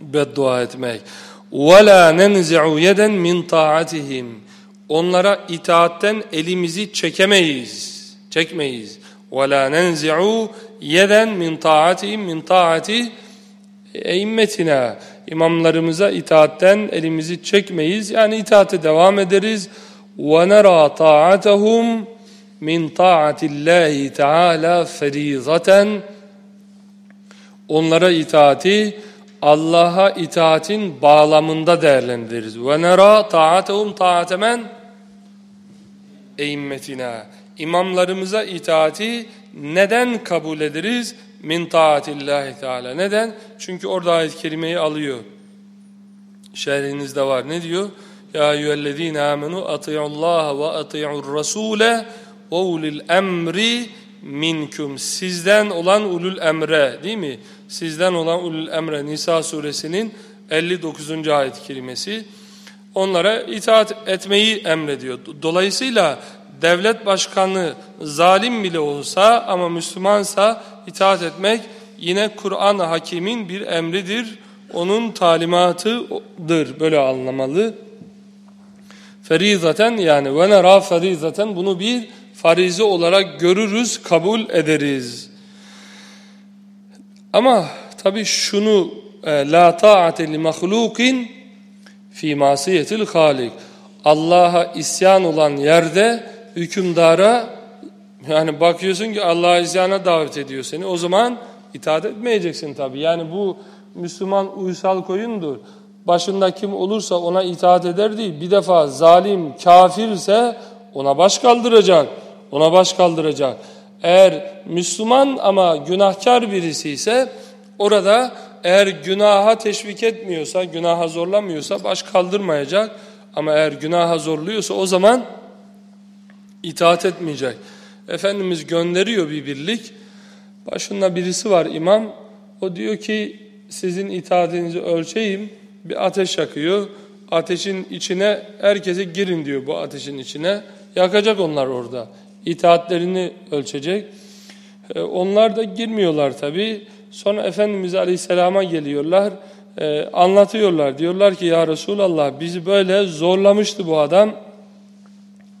Beddua etmek. وَلَا نَنْزِعُ يَدًا مِنْ طَاعَتِهِمْ Onlara itaatten elimizi çekemeyiz. Çekmeyiz. وَلَا نَنْزِعُ yeden min taatihim min taati eimmetina imamlarımıza itaatten elimizi çekmeyiz. Yani itaate devam ederiz. Ve nara taatahum min taatillahi teala ferizaten onlara itaati Allah'a itaatin bağlamında değerlendiririz. Ve nara taatehum taatemen eimmetina. İmamlarımıza itaati neden kabul ederiz? Min taatillahi teala. Neden? Çünkü orada ayet-i kerimeyi alıyor. Şerhinizde var. Ne diyor? Ya eyyühellezine amenu ati'ullaha ve ati'ur rasule ve ulil emri minkum. Sizden olan ulul emre değil mi? Sizden olan ulul emre Nisa suresinin 59. ayet-i kerimesi. Onlara itaat etmeyi emrediyor. Dolayısıyla devlet başkanı zalim bile olsa ama Müslümansa itaat etmek yine Kur'an-ı Hakim'in bir emridir. Onun talimatıdır. Böyle anlamalı. Ferizaten yani ve nera ferizaten bunu bir farizi olarak görürüz, kabul ederiz. Ama tabi şunu e, la ta'ate li mahlukin fi masiyetil halik. Allah'a isyan olan yerde hükümdara yani bakıyorsun ki Allah'a isyana davet ediyor seni. O zaman itaat etmeyeceksin tabi. Yani bu Müslüman uysal koyundur. Başında kim olursa ona itaat eder değil. Bir defa zalim, kafirse ona baş kaldıracak. Ona baş kaldıracak. Eğer Müslüman ama günahkar birisi ise orada eğer günaha teşvik etmiyorsa, günaha zorlamıyorsa baş kaldırmayacak. Ama eğer günaha zorluyorsa o zaman itaat etmeyecek. Efendimiz gönderiyor bir birlik. Başında birisi var imam. O diyor ki sizin itaatinizi ölçeyim. Bir ateş yakıyor. Ateşin içine herkese girin diyor bu ateşin içine. Yakacak onlar orada. İtaatlerini ölçecek. E, onlar da girmiyorlar tabi. Sonra Efendimiz Aleyhisselam'a geliyorlar. E, anlatıyorlar. Diyorlar ki ya Resulallah bizi böyle zorlamıştı bu adam.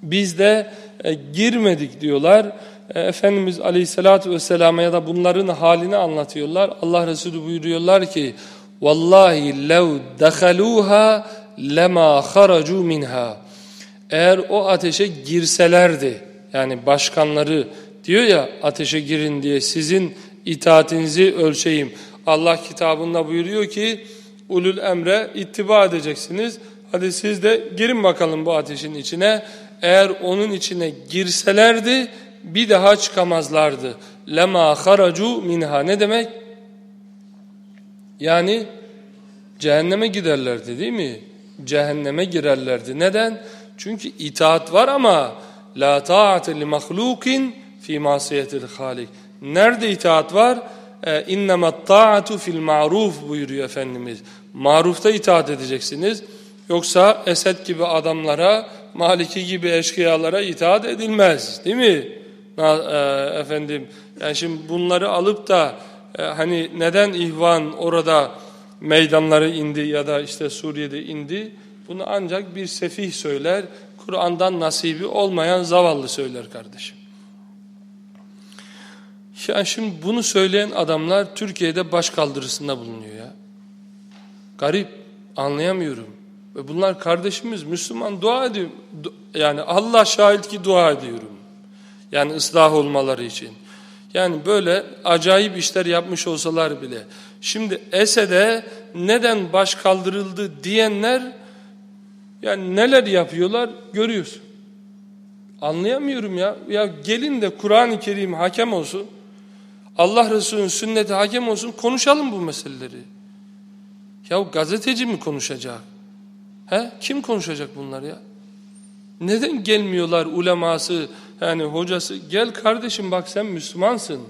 Biz de e, girmedik diyorlar. E, Efendimiz Aleyhisselatü Vesselam'a ya da bunların halini anlatıyorlar. Allah Resulü buyuruyorlar ki Vallahi lev dehaluha lema haracu minha. Eğer o ateşe girselerdi yani başkanları diyor ya ateşe girin diye sizin itaatinizi ölçeyim. Allah kitabında buyuruyor ki ulul emre ittiba edeceksiniz. Hadi siz de girin bakalım bu ateşin içine eğer onun içine girselerdi bir daha çıkamazlardı. Lema haracu minha ne demek? Yani cehenneme giderlerdi değil mi? Cehenneme girerlerdi. Neden? Çünkü itaat var ama la ta'ate li mahlukin fi masiyetil halik. Nerede itaat var? E, İnnemet ta'atu fil ma'ruf buyuruyor Efendimiz. Marufta itaat edeceksiniz. Yoksa Esed gibi adamlara Maliki gibi eşkıyalara itaat edilmez değil mi? E, efendim yani şimdi bunları alıp da e, hani neden ihvan orada meydanları indi ya da işte Suriye'de indi bunu ancak bir sefih söyler Kur'an'dan nasibi olmayan zavallı söyler kardeşim. Ya şimdi bunu söyleyen adamlar Türkiye'de baş kaldırısında bulunuyor ya. Garip, anlayamıyorum. Ve bunlar kardeşimiz, Müslüman dua ediyor. Yani Allah şahit ki dua ediyorum. Yani ıslah olmaları için. Yani böyle acayip işler yapmış olsalar bile. Şimdi Esed'e neden baş kaldırıldı diyenler yani neler yapıyorlar görüyorsun. Anlayamıyorum ya. Ya gelin de Kur'an-ı Kerim hakem olsun. Allah Resulü'nün sünneti hakem olsun. Konuşalım bu meseleleri. Ya gazeteci mi konuşacak? He? Kim konuşacak bunlar ya? Neden gelmiyorlar uleması, yani hocası? Gel kardeşim bak sen Müslümansın.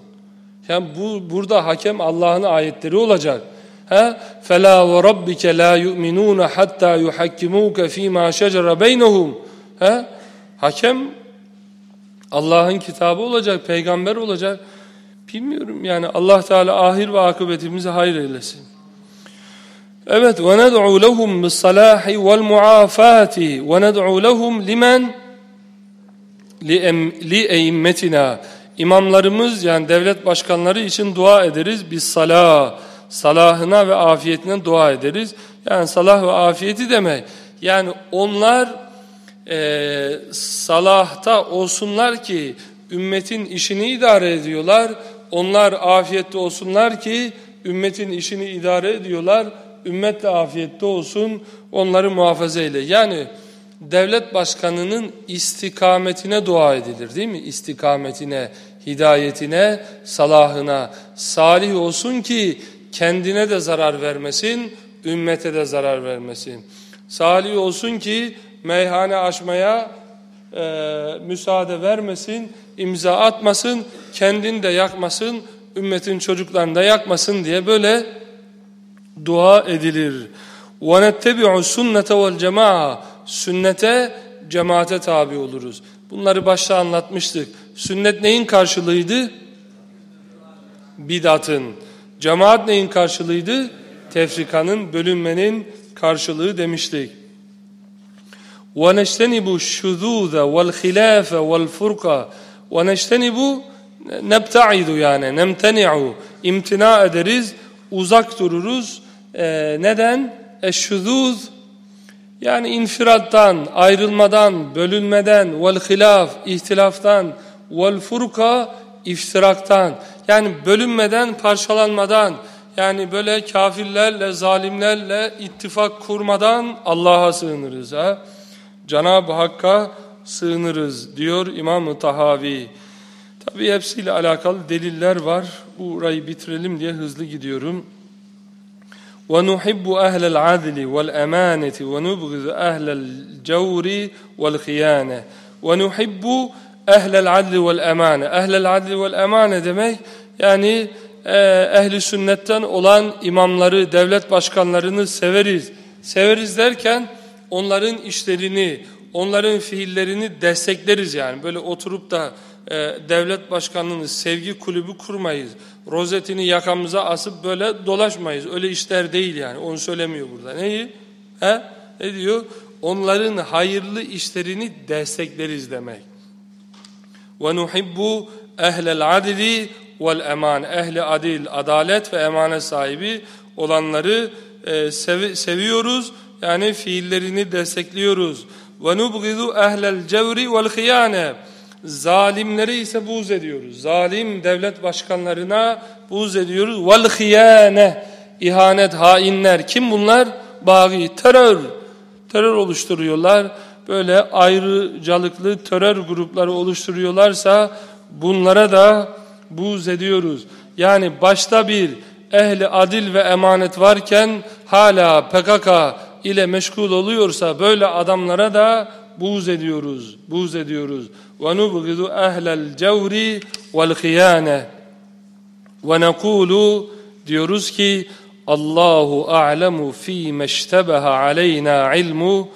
Yani bu burada hakem Allah'ın ayetleri olacak. He? Fela ve rabbike la yu'minun hatta yuhakkimuka fima şecere beynehum. He? Hakem Allah'ın kitabı olacak, peygamber olacak. Bilmiyorum yani Allah Teala ahir ve akıbetimizi hayır eylesin. Evet ve ned'u lehum bis salahi vel muafati ve ned'u lehum limen li eimmetina imamlarımız yani devlet başkanları için dua ederiz biz salah salahına ve afiyetine dua ederiz. Yani salah ve afiyeti demek. Yani onlar e, salahta olsunlar ki ümmetin işini idare ediyorlar. Onlar afiyette olsunlar ki ümmetin işini idare ediyorlar. Ümmet de afiyette olsun onları muhafaza eyle. Yani devlet başkanının istikametine dua edilir değil mi? İstikametine, hidayetine, salahına, salih olsun ki kendine de zarar vermesin, ümmete de zarar vermesin. Salih olsun ki meyhane açmaya e, müsaade vermesin, imza atmasın, kendini de yakmasın, ümmetin çocuklarını da yakmasın diye böyle dua edilir. وَنَتَّبِعُ السُنَّةَ وَالْجَمَاعَ Sünnete, cemaate tabi oluruz. Bunları başta anlatmıştık. Sünnet neyin karşılığıydı? Bidatın. Cemaat neyin karşılığıydı? Tefrikanın, bölünmenin karşılığı demiştik. وَنَجْتَنِبُ الشُّذُوذَ وَالْخِلَافَ وَالْفُرْقَ وَنَجْتَنِبُ nebta'idu yani nemteni'u imtina ederiz uzak dururuz ee, neden eşşuzuz yani infirattan ayrılmadan bölünmeden vel hilaf ihtilaftan vel furka iftiraktan yani bölünmeden parçalanmadan yani böyle kafirlerle zalimlerle ittifak kurmadan Allah'a sığınırız ha Cenab-ı Hakk'a sığınırız diyor İmam-ı Tahavi. Tabi hepsiyle alakalı deliller var. Burayı bitirelim diye hızlı gidiyorum. وَنُحِبُّ أَهْلَ الْعَدْلِ وَالْأَمَانَةِ وَنُبْغِذُ أَهْلَ الْجَوْرِ وَالْخِيَانَةِ وَنُحِبُّ أَهْلَ الْعَدْلِ وَالْأَمَانَةِ Ehl العدل والأمانة demek yani e, ehli sünnetten olan imamları, devlet başkanlarını severiz. Severiz derken onların işlerini, onların fiillerini destekleriz yani. Böyle oturup da e, devlet başkanlığını sevgi kulübü kurmayız. Rozetini yakamıza asıp böyle dolaşmayız. Öyle işler değil yani. Onu söylemiyor burada. Neyi? He? Ne diyor? Onların hayırlı işlerini destekleriz demek. وَنُحِبُّ اَهْلَ الْعَدِلِ وَالْاَمَانِ Ehli adil, adalet ve emanet sahibi olanları e, sev seviyoruz yani fiillerini destekliyoruz. Ve nubgizu ehlel cevri vel hıyane. Zalimleri ise buğz ediyoruz. Zalim devlet başkanlarına buğz ediyoruz. Vel hıyane. İhanet, hainler. Kim bunlar? Bagi, terör. Terör oluşturuyorlar. Böyle ayrıcalıklı terör grupları oluşturuyorlarsa bunlara da buğz ediyoruz. Yani başta bir ehli adil ve emanet varken hala PKK ile meşgul oluyorsa böyle adamlara da buğz ediyoruz. Buğz ediyoruz. Cevri vel khiyane. Ve nekulu diyoruz ki Allahu a'lemu fi meştebeha aleyna ilmu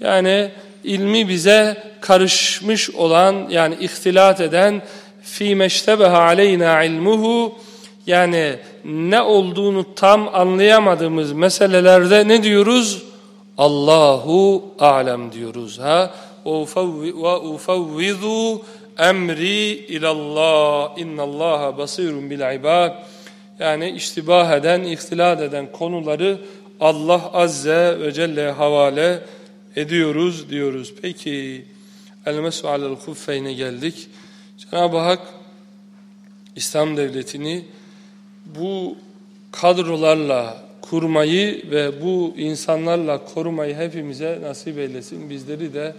yani ilmi bize karışmış olan yani ihtilat eden fi meştebeha aleyna ilmuhu yani ne olduğunu tam anlayamadığımız meselelerde ne diyoruz? Allahu alem diyoruz. Ha? Ufavvizu emri ilallah innallaha basirun bil ibad yani iştibah eden, ihtilat eden konuları Allah Azze ve Celle havale ediyoruz diyoruz. Peki el-mesu alel huffeyne geldik. Cenab-ı Hak İslam devletini bu kadrolarla kurmayı ve bu insanlarla korumayı hepimize nasip eylesin. Bizleri de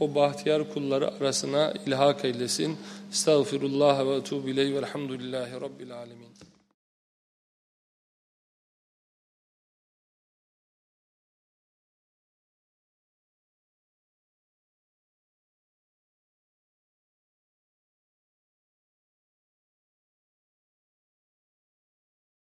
o bahtiyar kulları arasına ilhak eylesin. Estağfirullah ve etubu ileyh velhamdülillahi rabbil alemin.